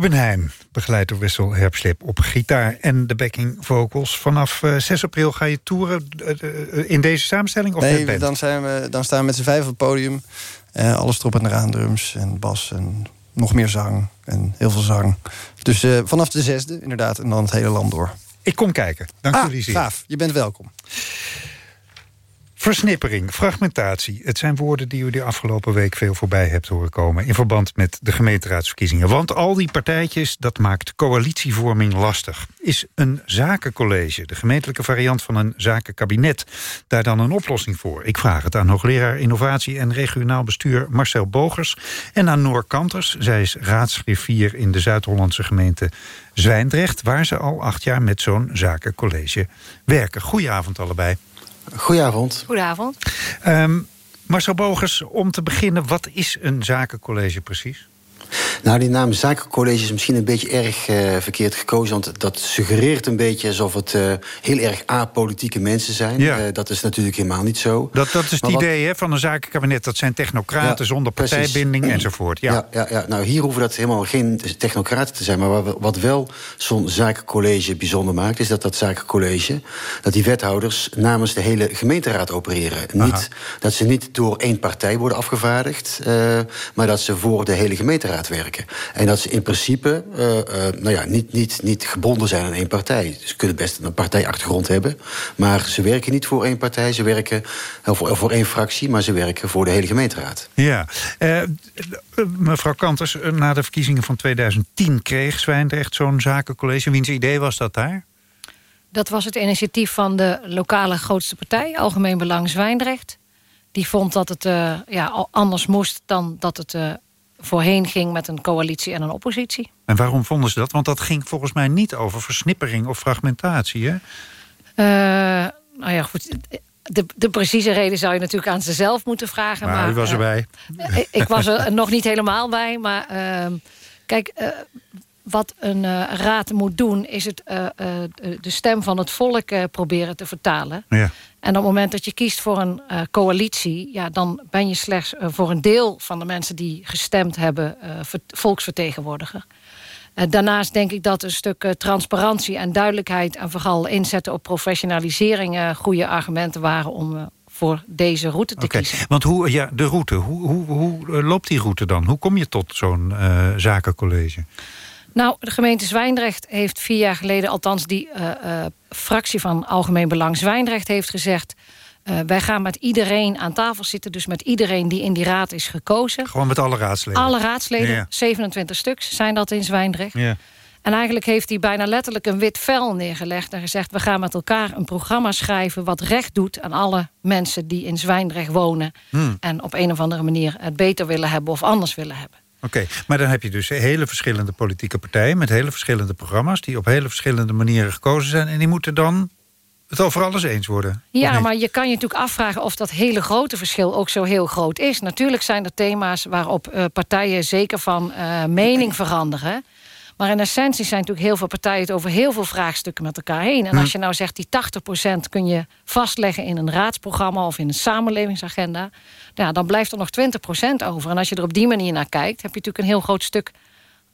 [SPEAKER 9] Ruben Heijn, begeleid door Wessel Herbslip op gitaar en de backing vocals. Vanaf uh, 6 april ga je toeren uh, in deze samenstelling? Of
[SPEAKER 25] nee, dan, zijn we, dan staan we met z'n vijf op het podium. Uh, alles erop en eraan, drums en bas en nog meer zang en heel veel zang. Dus vanaf de zesde inderdaad en dan het hele land door.
[SPEAKER 9] Ik kom kijken. Dank
[SPEAKER 25] ah,
[SPEAKER 9] jullie zeer.
[SPEAKER 25] Gaaf, je bent welkom.
[SPEAKER 9] Versnippering, fragmentatie. Het zijn woorden die u de afgelopen week veel voorbij hebt horen komen... in verband met de gemeenteraadsverkiezingen. Want al die partijtjes, dat maakt coalitievorming lastig. Is een zakencollege, de gemeentelijke variant van een zakenkabinet... daar dan een oplossing voor? Ik vraag het aan hoogleraar Innovatie en Regionaal Bestuur Marcel Bogers... en aan Noor Kanters. Zij is raadsgriffier in de Zuid-Hollandse gemeente Zwijndrecht... waar ze al acht jaar met zo'n zakencollege werken. Goedenavond allebei.
[SPEAKER 29] Goedenavond.
[SPEAKER 28] Goedenavond.
[SPEAKER 9] Um, Marcel Bogers, om te beginnen, wat is een zakencollege precies?
[SPEAKER 29] Nou, die naam zakencollege is misschien een beetje erg uh, verkeerd gekozen. Want dat suggereert een beetje alsof het uh, heel erg apolitieke mensen zijn. Ja. Uh, dat is natuurlijk helemaal niet zo.
[SPEAKER 9] Dat, dat is het idee hè, van een zakenkabinet. Dat zijn technocraten ja, zonder partijbinding precies. enzovoort. Ja.
[SPEAKER 29] Ja, ja, ja, nou hier hoeven dat helemaal geen technocraten te zijn. Maar wat wel zo'n zakencollege bijzonder maakt... is dat dat zakencollege, dat die wethouders namens de hele gemeenteraad opereren. Niet, dat ze niet door één partij worden afgevaardigd... maar dat ze voor de hele gemeenteraad werken. En dat ze in principe uh, uh, nou ja, niet, niet, niet gebonden zijn aan één partij. Ze kunnen best een partijachtergrond hebben. Maar ze werken niet voor één partij. Ze werken voor, voor één fractie, maar ze werken voor de hele gemeenteraad.
[SPEAKER 9] Ja. Uh, mevrouw Kanters, na de verkiezingen van 2010 kreeg Zwijndrecht zo'n zakencollege. Wiens idee was dat daar?
[SPEAKER 30] Dat was het initiatief van de lokale grootste partij, Algemeen Belang Zwijndrecht. Die vond dat het uh, ja, anders moest dan dat het uh, voorheen ging met een coalitie en een oppositie.
[SPEAKER 9] En waarom vonden ze dat? Want dat ging volgens mij niet over versnippering of fragmentatie, hè?
[SPEAKER 30] Uh, nou ja, goed. De, de, precieze reden zou je natuurlijk aan ze zelf moeten vragen.
[SPEAKER 9] Maar, maar u was erbij.
[SPEAKER 30] Uh, ik was er nog niet helemaal bij. Maar uh, kijk, wat een raad moet doen... is het, de stem van het volk proberen te vertalen. Ja. En op het moment dat je kiest voor een coalitie... Ja, dan ben je slechts voor een deel van de mensen die gestemd hebben... Volksvertegenwoordiger. daarnaast denk ik dat een stuk transparantie en duidelijkheid... en vooral inzetten op professionalisering... goede argumenten waren om voor deze route te okay. kiezen.
[SPEAKER 9] Want hoe, ja, de route, hoe, hoe, hoe loopt die route dan? Hoe kom je tot zo'n zakencollege?
[SPEAKER 30] Nou, de gemeente Zwijndrecht heeft vier jaar geleden... althans die uh, uh, fractie van Algemeen Belang Zwijndrecht heeft gezegd... Uh, wij gaan met iedereen aan tafel zitten. Dus met iedereen die in die raad is gekozen.
[SPEAKER 9] Gewoon met alle raadsleden?
[SPEAKER 30] Alle raadsleden, ja. 27 stuks zijn dat in Zwijndrecht. Ja. En eigenlijk heeft hij bijna letterlijk een wit vel neergelegd... en gezegd, we gaan met elkaar een programma schrijven... wat recht doet aan alle mensen die in Zwijndrecht wonen... Hmm. en op een of andere manier het beter willen hebben of anders willen hebben.
[SPEAKER 9] Oké, okay, maar dan heb je dus hele verschillende politieke partijen... met hele verschillende programma's... die op hele verschillende manieren gekozen zijn... en die moeten dan het over alles eens worden.
[SPEAKER 30] Ja, maar je kan je natuurlijk afvragen of dat hele grote verschil ook zo heel groot is. Natuurlijk zijn er thema's waarop uh, partijen zeker van uh, mening veranderen. Maar in essentie zijn natuurlijk heel veel partijen... het over heel veel vraagstukken met elkaar heen. En als je nou zegt, die 80% kun je vastleggen in een raadsprogramma... of in een samenlevingsagenda... Ja, dan blijft er nog 20% over. En als je er op die manier naar kijkt... heb je natuurlijk een heel groot stuk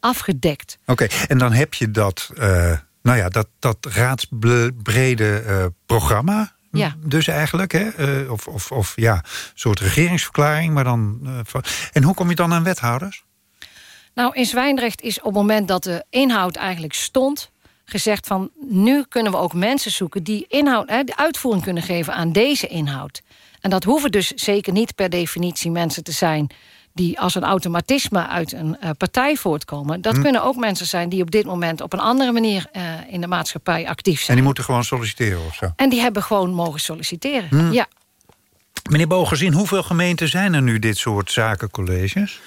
[SPEAKER 30] afgedekt.
[SPEAKER 9] Oké, en dan heb je dat, uh, nou ja, dat, dat raadsbrede uh, programma... Ja. Dus eigenlijk, hè? Uh, of, of, of ja, een soort regeringsverklaring, maar dan... en hoe kom je dan aan wethouders?
[SPEAKER 30] Nou, in Zwijndrecht is op het moment dat de inhoud eigenlijk stond... gezegd van, nu kunnen we ook mensen zoeken... die inhoud, hè, de uitvoering kunnen geven aan deze inhoud. En dat hoeven dus zeker niet per definitie mensen te zijn... die als een automatisme uit een uh, partij voortkomen. Dat hm. kunnen ook mensen zijn die op dit moment... op een andere manier uh, in de maatschappij actief zijn.
[SPEAKER 9] En die moeten gewoon solliciteren of zo?
[SPEAKER 30] En die hebben gewoon mogen solliciteren, hm. ja.
[SPEAKER 9] Meneer Bogers, in hoeveel gemeenten zijn er nu dit soort zakencolleges?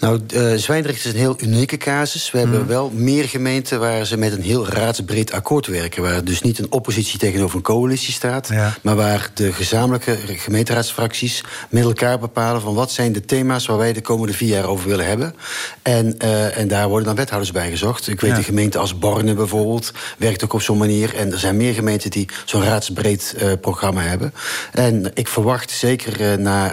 [SPEAKER 29] Nou, uh, Zwijndrecht is een heel unieke casus. We hebben
[SPEAKER 9] Hmm.
[SPEAKER 29] wel meer gemeenten waar ze met een heel raadsbreed akkoord werken. Waar dus niet een oppositie tegenover een coalitie staat. Maar waar de gezamenlijke gemeenteraadsfracties met elkaar bepalen van wat zijn de thema's waar wij de komende vier jaar over willen hebben. En, uh, en daar worden dan wethouders bij gezocht. Ik weet
[SPEAKER 9] Ja.
[SPEAKER 29] een gemeente als Borne bijvoorbeeld werkt ook op zo'n manier. En er zijn meer gemeenten die zo'n raadsbreed uh, programma hebben. En ik verwacht zeker na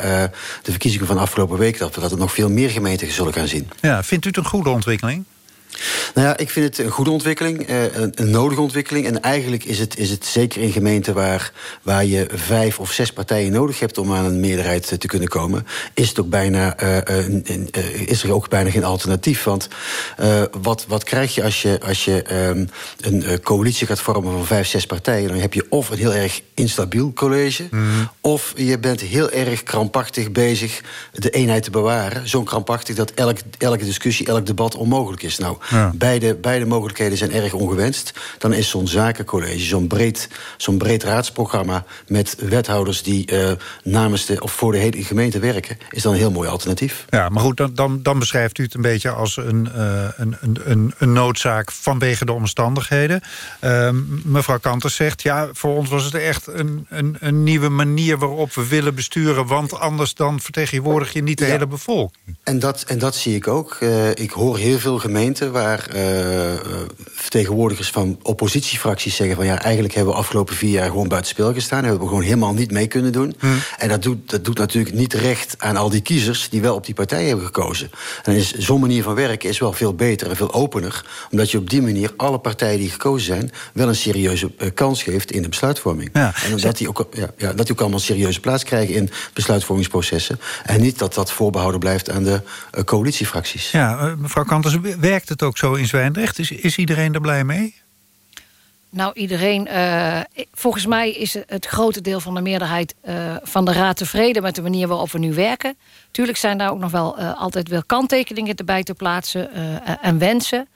[SPEAKER 29] de verkiezingen van afgelopen week dat we dat er nog veel meer gemeenten zullen gaan zien.
[SPEAKER 9] Ja, vindt u het een goede ontwikkeling?
[SPEAKER 29] Nou ja, ik vind het een goede ontwikkeling, eh, een, nodige ontwikkeling. En eigenlijk is het, is het zeker in gemeenten waar, waar je vijf of zes partijen nodig hebt om aan een meerderheid eh, te kunnen komen, is, het ook bijna, uh, uh, is er ook bijna geen alternatief. Want wat, wat krijg je als je, als je um, een coalitie gaat vormen van vijf, zes partijen? Dan heb je of een heel erg instabiel college, mm. of je bent heel erg krampachtig bezig de eenheid te bewaren. Zo krampachtig dat elk, elke discussie, elk debat onmogelijk is. Nou, ja. beide, beide mogelijkheden zijn erg ongewenst. Dan is zo'n zakencollege, zo'n breed, zo'n breed raadsprogramma met wethouders die uh, namens de of voor de hele gemeente werken, is dan een heel mooi alternatief.
[SPEAKER 9] Ja, maar goed, dan, dan, dan beschrijft u het een beetje als een, uh, een, een, een noodzaak vanwege de omstandigheden. Uh, mevrouw Kanters zegt, ja, voor ons was het echt een, een, een nieuwe manier waarop we willen besturen, want anders dan vertegenwoordig je niet de ja. hele bevolking.
[SPEAKER 29] En dat, en dat zie ik ook. Uh, ik hoor heel veel gemeenten waar uh, vertegenwoordigers van oppositiefracties zeggen van ja, eigenlijk hebben we afgelopen vier jaar gewoon buiten spel gestaan. Hebben we gewoon helemaal niet mee kunnen doen. Hmm. En dat doet, dat doet natuurlijk niet recht aan al die kiezers die wel op die partij hebben gekozen. En is zo'n manier van werken is wel veel beter en veel opener. Omdat je op die manier alle partijen die gekozen zijn wel een serieuze uh, kans geeft in de besluitvorming. Ja. En omdat die, ook, ja, ja, dat die ook allemaal een serieuze plaats krijgen in besluitvormingsprocessen. En niet dat dat voorbehouden blijft aan de coalitiefracties.
[SPEAKER 9] Ja, mevrouw Kanters, werkt het ook zo in Zwijndrecht? Is, is iedereen er blij mee?
[SPEAKER 30] Nou, iedereen... Uh, volgens mij is het grote deel van de meerderheid uh, van de Raad tevreden... met de manier waarop we nu werken. Tuurlijk zijn daar ook nog wel uh, altijd wel kanttekeningen erbij te plaatsen en wensen.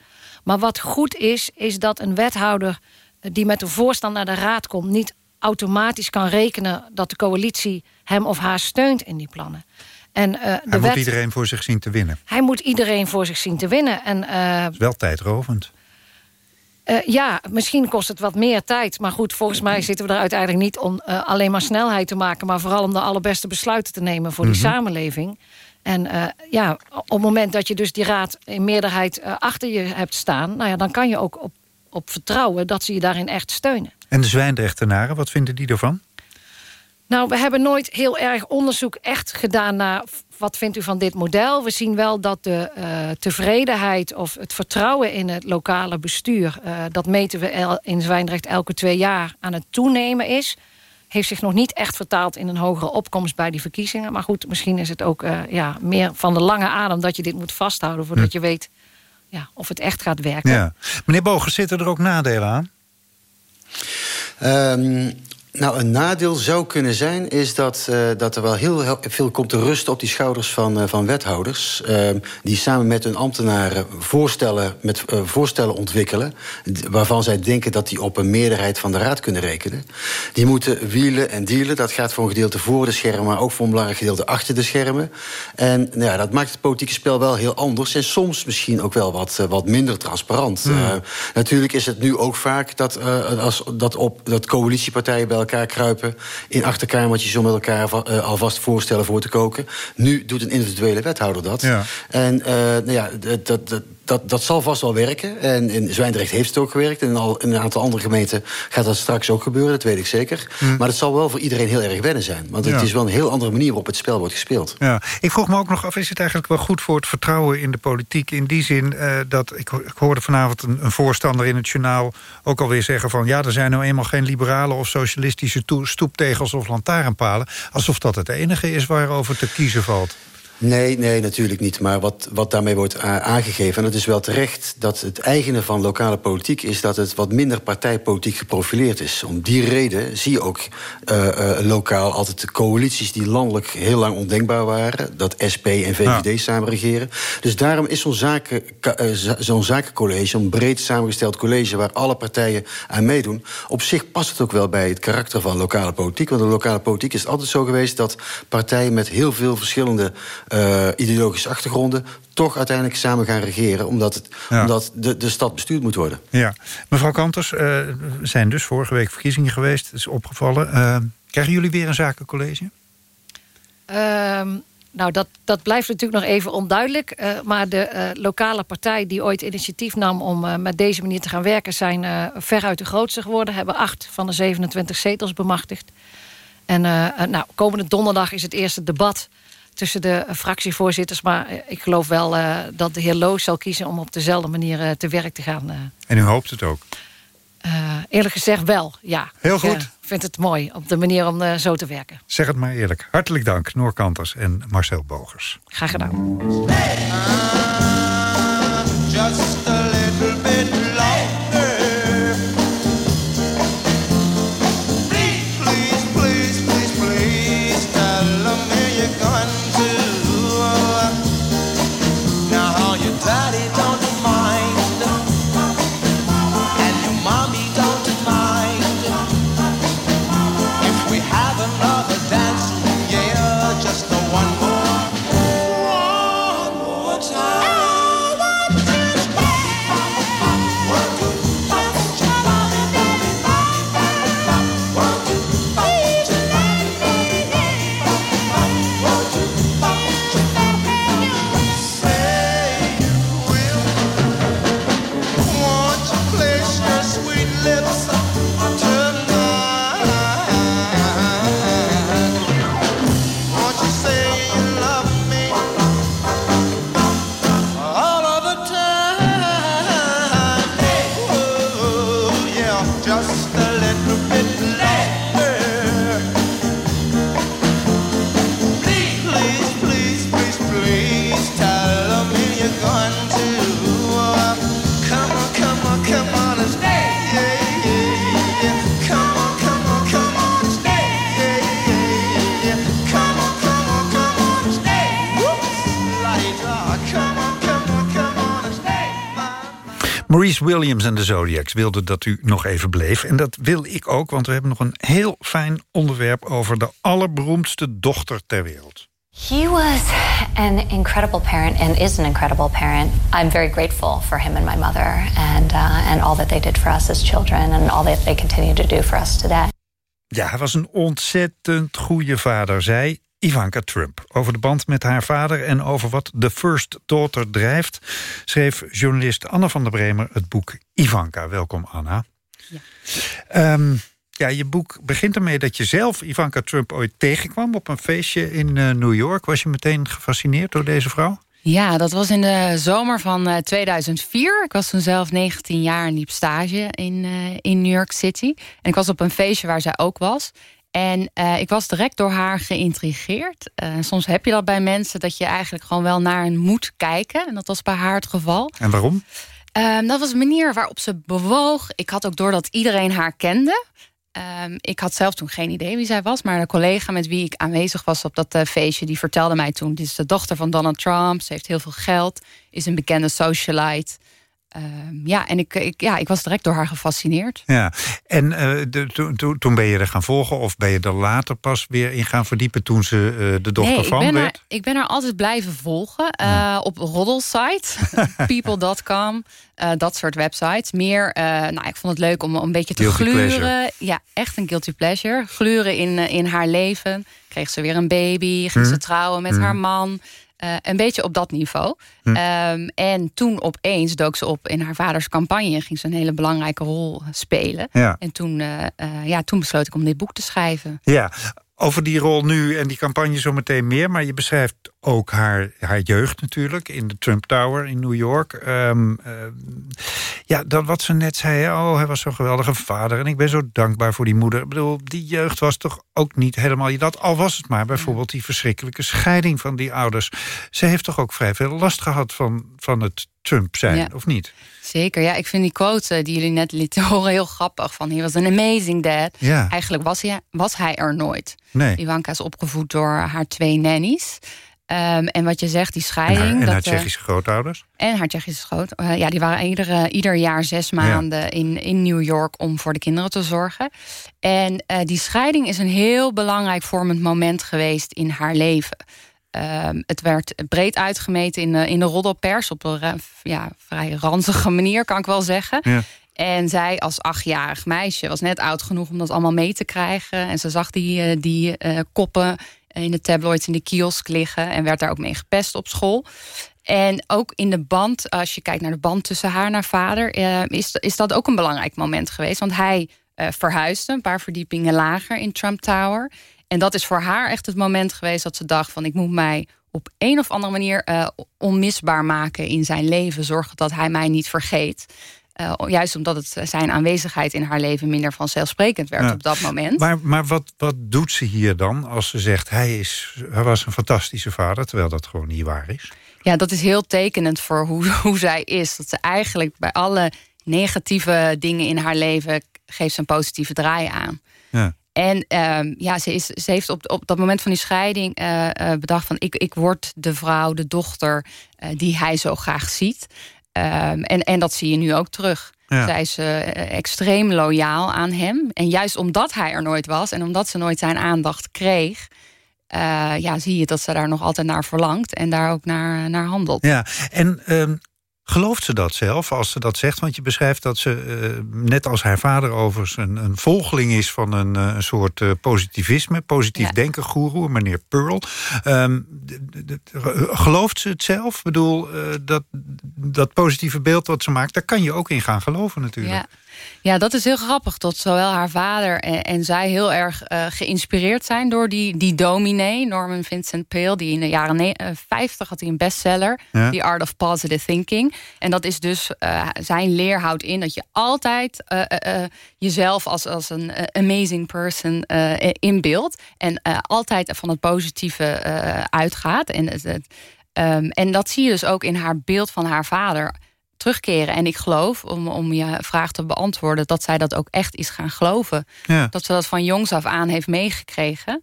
[SPEAKER 30] Maar wat goed is, is dat een wethouder die met een voorstel naar de Raad komt... niet automatisch kan rekenen dat de coalitie hem of haar steunt in die plannen. En, uh,
[SPEAKER 9] hij
[SPEAKER 30] de
[SPEAKER 9] moet iedereen voor zich zien te winnen.
[SPEAKER 30] Hij moet iedereen voor zich zien te winnen. En, uh,
[SPEAKER 9] is wel tijdrovend.
[SPEAKER 30] Uh, ja, misschien kost het wat meer tijd. Maar goed, volgens mij zitten we er uiteindelijk niet om alleen maar snelheid te maken... maar vooral om de allerbeste besluiten te nemen voor die mm -hmm. samenleving. En ja, op het moment dat je dus die raad in meerderheid achter je hebt staan... Nou ja, dan kan je ook op, op vertrouwen dat ze je daarin echt steunen.
[SPEAKER 9] En de Zwijndrechtenaren, wat vinden die ervan?
[SPEAKER 30] Nou, we hebben nooit heel erg onderzoek echt gedaan naar... wat vindt u van dit model? We zien wel dat de uh, tevredenheid of het vertrouwen in het lokale bestuur... Uh, dat meten we el in Zwijndrecht elke twee jaar aan het toenemen is. Heeft zich nog niet echt vertaald in een hogere opkomst bij die verkiezingen. Maar goed, misschien is het ook uh, ja, meer van de lange adem... dat je dit moet vasthouden voordat hm. je weet ja, of het echt gaat werken.
[SPEAKER 9] Ja. Meneer Bogers, zitten er ook nadelen aan?
[SPEAKER 29] Um, nou, een nadeel zou kunnen zijn... is dat, uh, dat er wel heel, heel, veel komt te rusten op die schouders van, uh, van wethouders... Uh, die samen met hun ambtenaren voorstellen, met, voorstellen ontwikkelen... waarvan zij denken dat die op een meerderheid van de raad kunnen rekenen. Die moeten wielen en dealen. Dat gaat voor een gedeelte voor de schermen... maar ook voor een belangrijk gedeelte achter de schermen. En nou ja, dat maakt het politieke spel wel heel anders... en soms misschien ook wel wat, wat minder transparant. Mm. natuurlijk is het nu ook vaak dat, als, dat, op, dat coalitiepartijen bij elkaar kruipen in achterkamertjes om met elkaar uh, alvast voorstellen voor te koken. Nu doet een individuele wethouder dat. Ja. En uh, nou ja, dat, dat, dat, dat zal vast wel werken. En in Zwijndrecht heeft het ook gewerkt. En al, in een aantal andere gemeenten gaat dat straks ook gebeuren. Dat weet ik zeker. Mm. Maar het zal wel voor iedereen heel erg wennen zijn. Want het ja. is wel een heel andere manier waarop het spel wordt gespeeld.
[SPEAKER 9] Ja. Ik vroeg me ook nog af, is het eigenlijk wel goed voor het vertrouwen in de politiek? In die zin uh, dat, ik, ik hoorde vanavond een, een, voorstander in het journaal ook alweer zeggen van... ja, er zijn nou eenmaal geen liberale of socialistische stoeptegels of lantaarnpalen. Alsof dat het enige is waarover te kiezen valt.
[SPEAKER 29] Nee, nee, natuurlijk niet. Maar wat, wat daarmee wordt aangegeven... en dat is wel terecht dat het eigene van lokale politiek... is dat het wat minder partijpolitiek geprofileerd is. Om die reden zie je ook uh, uh, lokaal altijd de coalities... die landelijk heel lang ondenkbaar waren. Dat SP en VVD ja. samen regeren. Dus daarom is zo'n zaken, uh, zo'n zakencollege... een breed samengesteld college waar alle partijen aan meedoen... op zich past het ook wel bij het karakter van lokale politiek. Want de lokale politiek is altijd zo geweest... dat partijen met heel veel verschillende uh, ideologische achtergronden... toch uiteindelijk samen gaan regeren... omdat, het, omdat de, de stad bestuurd moet worden.
[SPEAKER 9] Ja. Mevrouw Kanters, er zijn dus vorige week verkiezingen geweest. Het is opgevallen. krijgen jullie weer een zakencollege?
[SPEAKER 30] Ehm, nou, dat, dat blijft natuurlijk nog even onduidelijk. Uh, maar de uh, lokale partij die ooit initiatief nam om uh, met deze manier te gaan werken... zijn veruit de grootste geworden. Hebben acht van de 27 zetels bemachtigd. En nou, komende donderdag is het eerste debat tussen de fractievoorzitters. Maar ik geloof wel dat de heer Loos zal kiezen... om op dezelfde manier te werk te gaan.
[SPEAKER 9] En u hoopt het ook?
[SPEAKER 30] eerlijk gezegd wel, ja.
[SPEAKER 9] Heel goed
[SPEAKER 30] vind het mooi op de manier om uh, zo te werken.
[SPEAKER 9] Zeg het maar eerlijk. Hartelijk dank, Noor Kanters en Marcel Bogers.
[SPEAKER 30] Graag gedaan.
[SPEAKER 31] Hey!
[SPEAKER 9] Williams en de Zodiacs wilden dat u nog even bleef. En dat wil ik ook, want we hebben nog een heel fijn onderwerp... over de allerberoemdste dochter ter wereld.
[SPEAKER 32] He was an incredible parent and is an incredible parent. I'm very grateful for him and my mother and, uh, and all that they did for us as children and all that they continue to do for us today.
[SPEAKER 9] Ja, hij was een ontzettend goede vader, zei Ivanka Trump. Over de band met haar vader en over wat de First Daughter drijft... schreef journalist Anne van der Bremer het boek Ivanka. Welkom, Anna. Ja. ja, je boek begint ermee dat je zelf Ivanka Trump ooit tegenkwam... op een feestje in uh, New York. Was je meteen gefascineerd door deze vrouw?
[SPEAKER 33] Ja, dat was in de zomer van uh, 2004. Ik was toen zelf 19 jaar en liep stage in, uh, in New York City. En ik was op een feestje waar zij ook was. En uh, ik was direct door haar geïntrigeerd. Uh, soms heb je dat bij mensen, dat je eigenlijk gewoon wel naar hen moet kijken. En dat was bij haar het geval.
[SPEAKER 9] En waarom?
[SPEAKER 33] Uh, dat was de manier waarop ze bewoog. Ik had ook door dat iedereen haar kende. Um, ik had zelf toen geen idee wie zij was. Maar de collega met wie ik aanwezig was op dat uh, feestje... die vertelde mij toen, dit is de dochter van Donald Trump. Ze heeft heel veel geld, is een bekende socialite... Uh, ja, en ik, ik, ja, ik was direct door haar gefascineerd.
[SPEAKER 9] Ja, en uh, de, to, to, toen ben je er gaan volgen... of ben je er later pas weer in gaan verdiepen... toen ze uh, de dochter
[SPEAKER 33] nee,
[SPEAKER 9] van
[SPEAKER 33] ik ben
[SPEAKER 9] werd?
[SPEAKER 33] Er, ik ben haar altijd blijven volgen. Ja. Op roddelsite, people.com, dat soort websites. Meer, nou, ik vond het leuk om een beetje te
[SPEAKER 9] guilty
[SPEAKER 33] gluren.
[SPEAKER 9] Pleasure.
[SPEAKER 33] Ja, echt een guilty pleasure. Gluren in, in haar leven. Kreeg ze weer een baby, ging
[SPEAKER 9] Hm.
[SPEAKER 33] ze trouwen met
[SPEAKER 9] Hm.
[SPEAKER 33] haar man... Uh, een beetje op dat niveau.
[SPEAKER 9] Hm.
[SPEAKER 33] Um, en toen opeens dook ze op in haar vaders campagne... en ging ze een hele belangrijke rol spelen.
[SPEAKER 9] Ja.
[SPEAKER 33] En toen, uh, uh, ja, toen besloot ik om dit boek te schrijven.
[SPEAKER 9] Ja, over die rol nu en die campagne zo meteen meer... maar je beschrijft ook haar, haar jeugd natuurlijk... in de Trump Tower in New York. Um, ja, dat wat ze net zei, oh, hij was zo'n geweldige vader... en ik ben zo dankbaar voor die moeder. Ik bedoel, die jeugd was toch ook niet helemaal dat. Al was het maar bijvoorbeeld die verschrikkelijke scheiding van die ouders. Ze heeft toch ook vrij veel last gehad van, van het Trump zijn,
[SPEAKER 33] Ja.
[SPEAKER 9] of niet?
[SPEAKER 33] Zeker, ja. Ik vind die quote eh, die jullie net lieten horen heel grappig. Van, he was an amazing dad.
[SPEAKER 9] Ja.
[SPEAKER 33] Eigenlijk was hij, was hij er nooit.
[SPEAKER 9] Nee.
[SPEAKER 33] Ivanka is opgevoed door haar twee nannies. Um, en wat je zegt, die
[SPEAKER 9] En
[SPEAKER 33] scheiding...
[SPEAKER 9] haar, en
[SPEAKER 33] dat,
[SPEAKER 9] haar Tsjechische grootouders?
[SPEAKER 33] En haar Tsjechische schoot. Uh, ja, die waren ieder, uh, ieder jaar zes maanden ja. in, in New York om voor de kinderen te zorgen. En uh, die scheiding is een heel belangrijk vormend moment geweest in haar leven. Ehm, het werd breed uitgemeten in, de- in de roddelpers... op een ja, vrij ranzige manier, kan ik wel zeggen.
[SPEAKER 9] Ja.
[SPEAKER 33] En zij als achtjarig meisje was net oud genoeg om dat allemaal mee te krijgen. En ze zag die, eh, die eh, koppen in de tabloids in de kiosk liggen... en werd daar ook mee gepest op school. En ook in de band, als je kijkt naar de band tussen haar en haar vader... eh, is, is dat ook een belangrijk moment geweest. Want hij eh, verhuisde een paar verdiepingen lager in Trump Tower. En dat is voor haar echt het moment geweest dat ze dacht van... ik moet mij op een of andere manier eh, onmisbaar maken in zijn leven. Zorgen dat hij mij niet vergeet. Eh, juist omdat het eh, zijn aanwezigheid in haar leven minder vanzelfsprekend werd op dat moment.
[SPEAKER 9] Maar, maar wat, wat doet ze hier dan als ze zegt... Hij, is, hij was een fantastische vader, terwijl dat gewoon niet waar is?
[SPEAKER 33] Ja, dat is heel tekenend voor hoe, hoe zij is. Dat ze eigenlijk bij alle negatieve dingen in haar leven... geeft ze een positieve draai aan.
[SPEAKER 9] Ja.
[SPEAKER 33] En ehm, ja, ze, is, ze heeft op, op dat moment van die scheiding eh, eh, bedacht van... Ik, ik word de vrouw, de dochter eh, die hij zo graag ziet. Ehm, en, en dat zie je nu ook terug.
[SPEAKER 9] Ja.
[SPEAKER 33] Zij is extreem loyaal aan hem. En juist omdat hij er nooit was... en omdat ze nooit zijn aandacht kreeg... ja, zie je dat ze daar nog altijd naar verlangt... en daar ook naar, naar handelt.
[SPEAKER 9] Ja, en ehm, gelooft ze dat zelf als ze dat zegt? Want je beschrijft dat ze, eh, net als haar vader overigens... een, een volgeling is van een, eh, een soort eh, positivisme. Positief
[SPEAKER 33] Ja.
[SPEAKER 9] denken goeroe, meneer Pearl. Ehm, gelooft ze het zelf? Ik bedoel, dat, dat positieve beeld wat ze maakt... daar kan je ook in gaan geloven natuurlijk.
[SPEAKER 33] Ja. ja, dat is heel grappig. Dat zowel haar vader en, en zij heel erg geïnspireerd zijn... door die, die dominee, Norman Vincent Peale... die in de jaren ne- eh, 50 had hij een bestseller...
[SPEAKER 34] Ja.
[SPEAKER 33] The Art of Positive Thinking. En dat is dus, eh, zijn leer houdt in... dat je altijd eh, eh, jezelf als, als een amazing person inbeeldt... en altijd van het positieve uitgaat. En, ehm, en dat zie je dus ook in haar beeld van haar vader terugkeren. En ik geloof, om, om je vraag te beantwoorden... dat zij dat ook echt is gaan geloven.
[SPEAKER 9] Ja.
[SPEAKER 33] Dat ze dat van jongs af aan heeft meegekregen.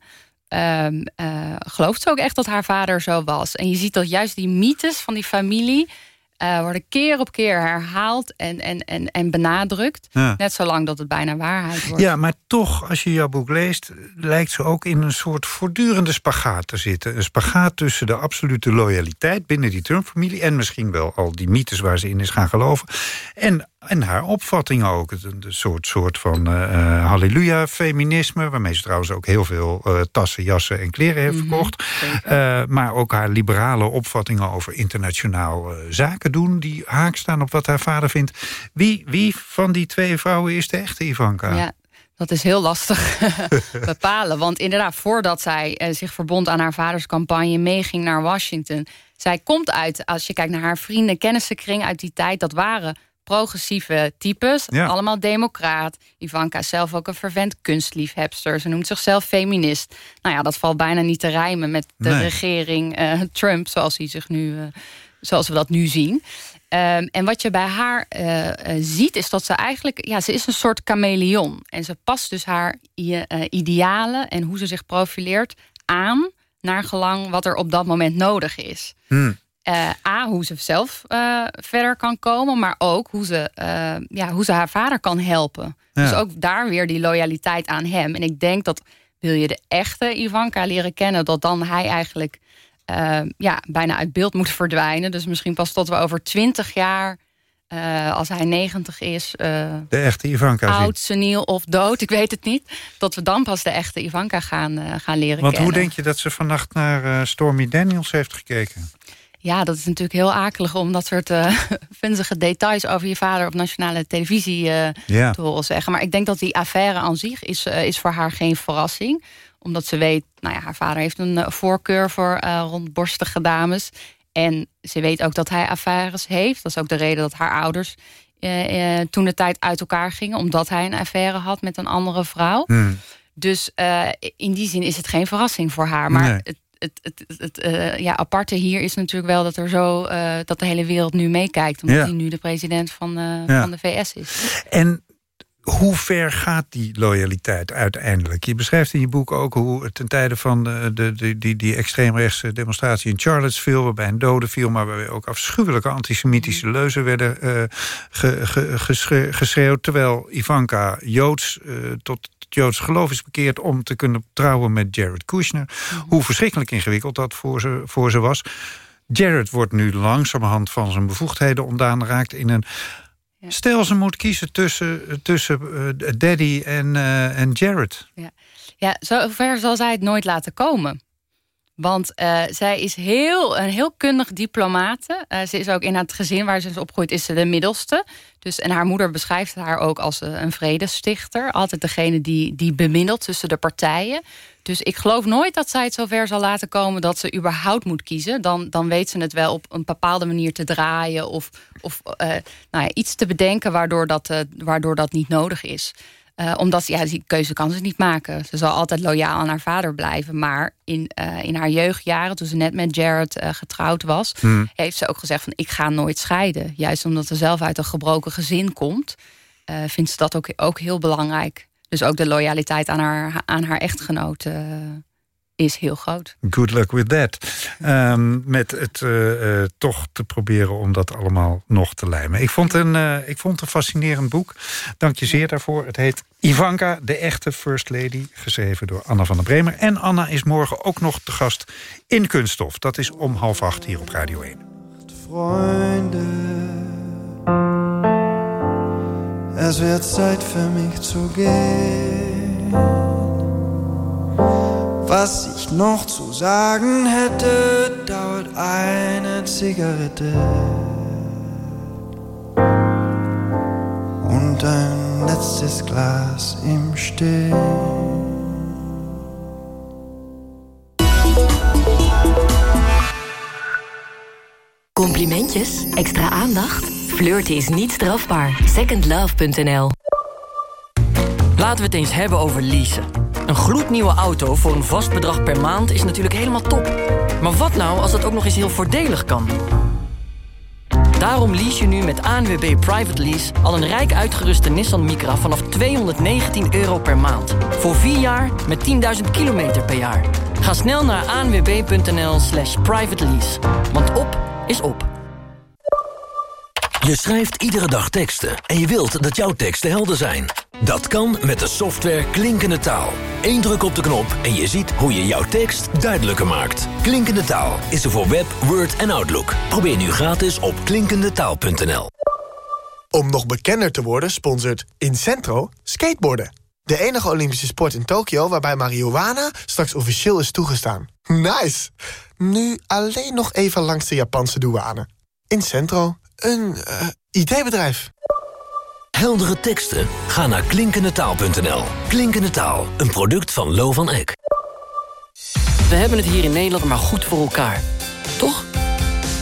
[SPEAKER 33] Ehm, eh, gelooft ze ook echt dat haar vader zo was. En je ziet dat juist die mythes van die familie... eh, worden keer op keer herhaald en, en, en, en benadrukt.
[SPEAKER 9] Ja.
[SPEAKER 33] Net zolang dat het bijna waarheid wordt.
[SPEAKER 9] Ja, maar toch, als je jouw boek leest... lijkt ze ook in een soort voortdurende spagaat te zitten. Een spagaat tussen de absolute loyaliteit binnen die Trump-familie... en misschien wel al die mythes waar ze in is gaan geloven... en, en haar opvattingen ook. Een soort, soort van eh, eh, halleluja-feminisme... waarmee ze trouwens ook heel veel eh, tassen, jassen en kleren heeft
[SPEAKER 33] Mhm,
[SPEAKER 9] verkocht. Maar ook haar liberale opvattingen over internationaal zaken doen... die haak staan op wat haar vader vindt. Wie, wie van die twee vrouwen is de echte Ivanka?
[SPEAKER 33] Ja, dat is heel lastig bepalen. Want inderdaad, voordat zij zich verbond aan haar vaders campagne... meeging naar Washington. Zij komt uit, als je kijkt naar haar vrienden... kennissenkring uit die tijd, dat waren progressieve types.
[SPEAKER 34] Ja.
[SPEAKER 33] Allemaal democraat. Ivanka is zelf ook een vervent kunstliefhebster. Ze noemt zichzelf feminist. Nou ja, dat valt bijna niet te rijmen met de
[SPEAKER 34] Nee.
[SPEAKER 33] regering eh, Trump... zoals, hij zich nu, eh, zoals we dat nu zien. Ehm, en wat je bij haar eh, ziet, is dat ze eigenlijk... Ja, ze is een soort chameleon. En ze past dus haar idealen en hoe ze zich profileert aan... naar gelang wat er op dat moment nodig is.
[SPEAKER 9] Hmm.
[SPEAKER 33] Eh, A, hoe ze zelf eh, verder kan komen... maar ook hoe ze, eh, ja, hoe ze haar vader kan helpen.
[SPEAKER 9] Ja.
[SPEAKER 33] Dus ook daar weer die loyaliteit aan hem. En ik denk dat, wil je de echte Ivanka leren kennen... dat dan hij eigenlijk ja, bijna uit beeld moet verdwijnen. Dus misschien pas tot we over twintig jaar... als hij 90 is,
[SPEAKER 9] De echte Ivanka zien.
[SPEAKER 33] oud, seniel of dood, ik weet het niet... dat we dan pas de echte Ivanka gaan, gaan leren
[SPEAKER 9] Want
[SPEAKER 33] kennen.
[SPEAKER 9] hoe denk je dat ze vannacht naar Stormy Daniels heeft gekeken?
[SPEAKER 33] Ja, dat is natuurlijk heel akelig om dat soort eh vunzige details over je vader op nationale televisie eh,
[SPEAKER 9] Ja.
[SPEAKER 33] te horen zeggen. Maar ik denk dat die affaire aan zich is, eh, is voor haar geen verrassing. Omdat ze weet, nou ja, haar vader heeft een voorkeur voor rondborstige dames. En ze weet ook dat hij affaires heeft. Dat is ook de reden dat haar ouders toen de tijd uit elkaar gingen. Omdat hij een affaire had met een andere vrouw.
[SPEAKER 9] Hmm.
[SPEAKER 33] Dus in die zin is het geen verrassing voor haar. Maar
[SPEAKER 9] Nee.
[SPEAKER 33] het, het, het, het eh, ja, aparte hier is natuurlijk wel dat er zo eh, dat de hele wereld nu meekijkt. Omdat
[SPEAKER 9] Ja.
[SPEAKER 33] hij nu de president van, eh,
[SPEAKER 9] Ja.
[SPEAKER 33] van de VS is.
[SPEAKER 9] En hoe ver gaat die loyaliteit uiteindelijk? Je beschrijft in je boek ook hoe ten tijde van de, de, de, die, die extreemrechtse demonstratie in Charlottesville... waarbij een dode viel, maar waarbij ook afschuwelijke antisemitische leuzen werden ge- ge- geschre- geschreeuwd... terwijl Ivanka Joods tot, Joods geloof is bekeerd... om te kunnen trouwen met Jared Kushner. Hoe verschrikkelijk ingewikkeld dat voor ze, voor ze was. Jared wordt nu langzamerhand van zijn bevoegdheden ontdaan raakt in een... Stel, ze moet kiezen tussen, tussen eh, Daddy en, eh, en Jared.
[SPEAKER 33] Ja. ja, zover zal zij het nooit laten komen. Want eh, zij is heel, een heel kundig diplomate. Uh, ze is ook in het gezin waar ze is opgegroeid, is ze de middelste. Dus, en haar moeder beschrijft haar ook als een vredestichter. Altijd degene die, die bemiddelt tussen de partijen. Dus ik geloof nooit dat zij het zover zal laten komen... dat ze überhaupt moet kiezen. Dan, dan weet ze het wel op een bepaalde manier te draaien... of, of nou ja, iets te bedenken waardoor dat, waardoor dat niet nodig is. Uh, omdat ja, die keuze kan ze niet maken. Ze zal altijd loyaal aan haar vader blijven. Maar in, uh, in haar jeugdjaren, toen ze net met Jared uh, getrouwd was... Hmm. heeft ze ook gezegd van ik ga nooit scheiden. Juist omdat ze zelf uit een gebroken gezin komt... vindt ze dat ook, ook heel belangrijk. Dus ook de loyaliteit aan haar, aan haar echtgenoot is heel groot.
[SPEAKER 9] Good luck with that. Um, met het uh, uh, toch te proberen om dat allemaal nog te lijmen. Ik vond, een, uh, ik vond een fascinerend boek. Dank je zeer daarvoor. Het heet Ivanka, de echte First Lady. Geschreven door Anna van der Bremer. En Anna is morgen ook nog te gast in Kunststof. Dat is om half acht hier op Radio 1.
[SPEAKER 25] Freunde, es wird Zeit für mich zu gehen. Was ich noch zu sagen hätte, dauert eine Zigarette und ein letztes Glas im Stehen.
[SPEAKER 35] Complimentjes? Extra aandacht? Flirten is niet strafbaar. Secondlove.nl
[SPEAKER 36] Laten we het eens hebben over leasen. Een gloednieuwe auto voor een vast bedrag per maand is natuurlijk helemaal top. Maar wat nou als dat ook nog eens heel voordelig kan? Daarom lease je nu met ANWB Private Lease al een rijk uitgeruste Nissan Micra vanaf 219 euro per maand. Voor 4 jaar met 10.000 kilometer per jaar. Ga snel naar anwb.nl slash private lease. Want op is op.
[SPEAKER 37] Je schrijft iedere dag teksten en je wilt dat jouw teksten helder zijn. Dat kan met de software Klinkende Taal. Eén druk op de knop en je ziet hoe je jouw tekst duidelijker maakt. Klinkende Taal is er voor Web, Word en Outlook. Probeer nu gratis op klinkendetaal.nl.
[SPEAKER 31] Om nog bekender te worden sponsort Incentro skateboarden. De enige Olympische sport in Tokio waarbij marihuana straks officieel is toegestaan. Nice! Nu alleen nog even langs de Japanse douane. Incentro, een uh, IT-bedrijf.
[SPEAKER 37] Heldere teksten? Ga naar klinkendetaal.nl. Klinkende Taal, een product van Lo van Eck.
[SPEAKER 36] We hebben het hier in Nederland maar goed voor elkaar. Toch?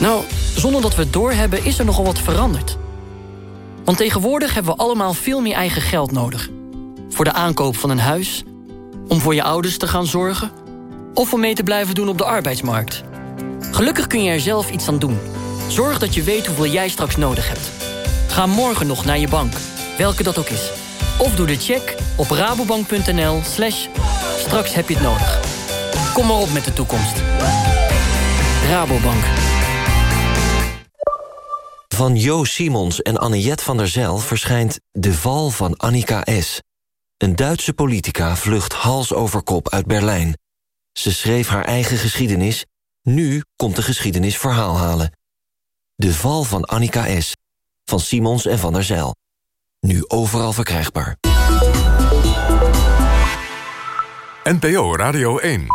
[SPEAKER 36] Nou, zonder dat we het doorhebben is er nogal wat veranderd. Want tegenwoordig hebben we allemaal veel meer eigen geld nodig. Voor de aankoop van een huis, om voor je ouders te gaan zorgen... of om mee te blijven doen op de arbeidsmarkt. Gelukkig kun je er zelf iets aan doen. Zorg dat je weet hoeveel jij straks nodig hebt. Ga morgen nog naar je bank, welke dat ook is. Of doe de check op rabobank.nl slash straks heb je het nodig. Kom maar op met de toekomst. Rabobank.
[SPEAKER 38] Van Jo Simons en Anniette van der Zijl verschijnt De Val van Annika S. Een Duitse politica vlucht hals over kop uit Berlijn. Ze schreef haar eigen geschiedenis. Nu komt de geschiedenis verhaal halen. De Val van Annika S van Simons en van der Zijl. Nu overal verkrijgbaar.
[SPEAKER 10] NPO Radio 1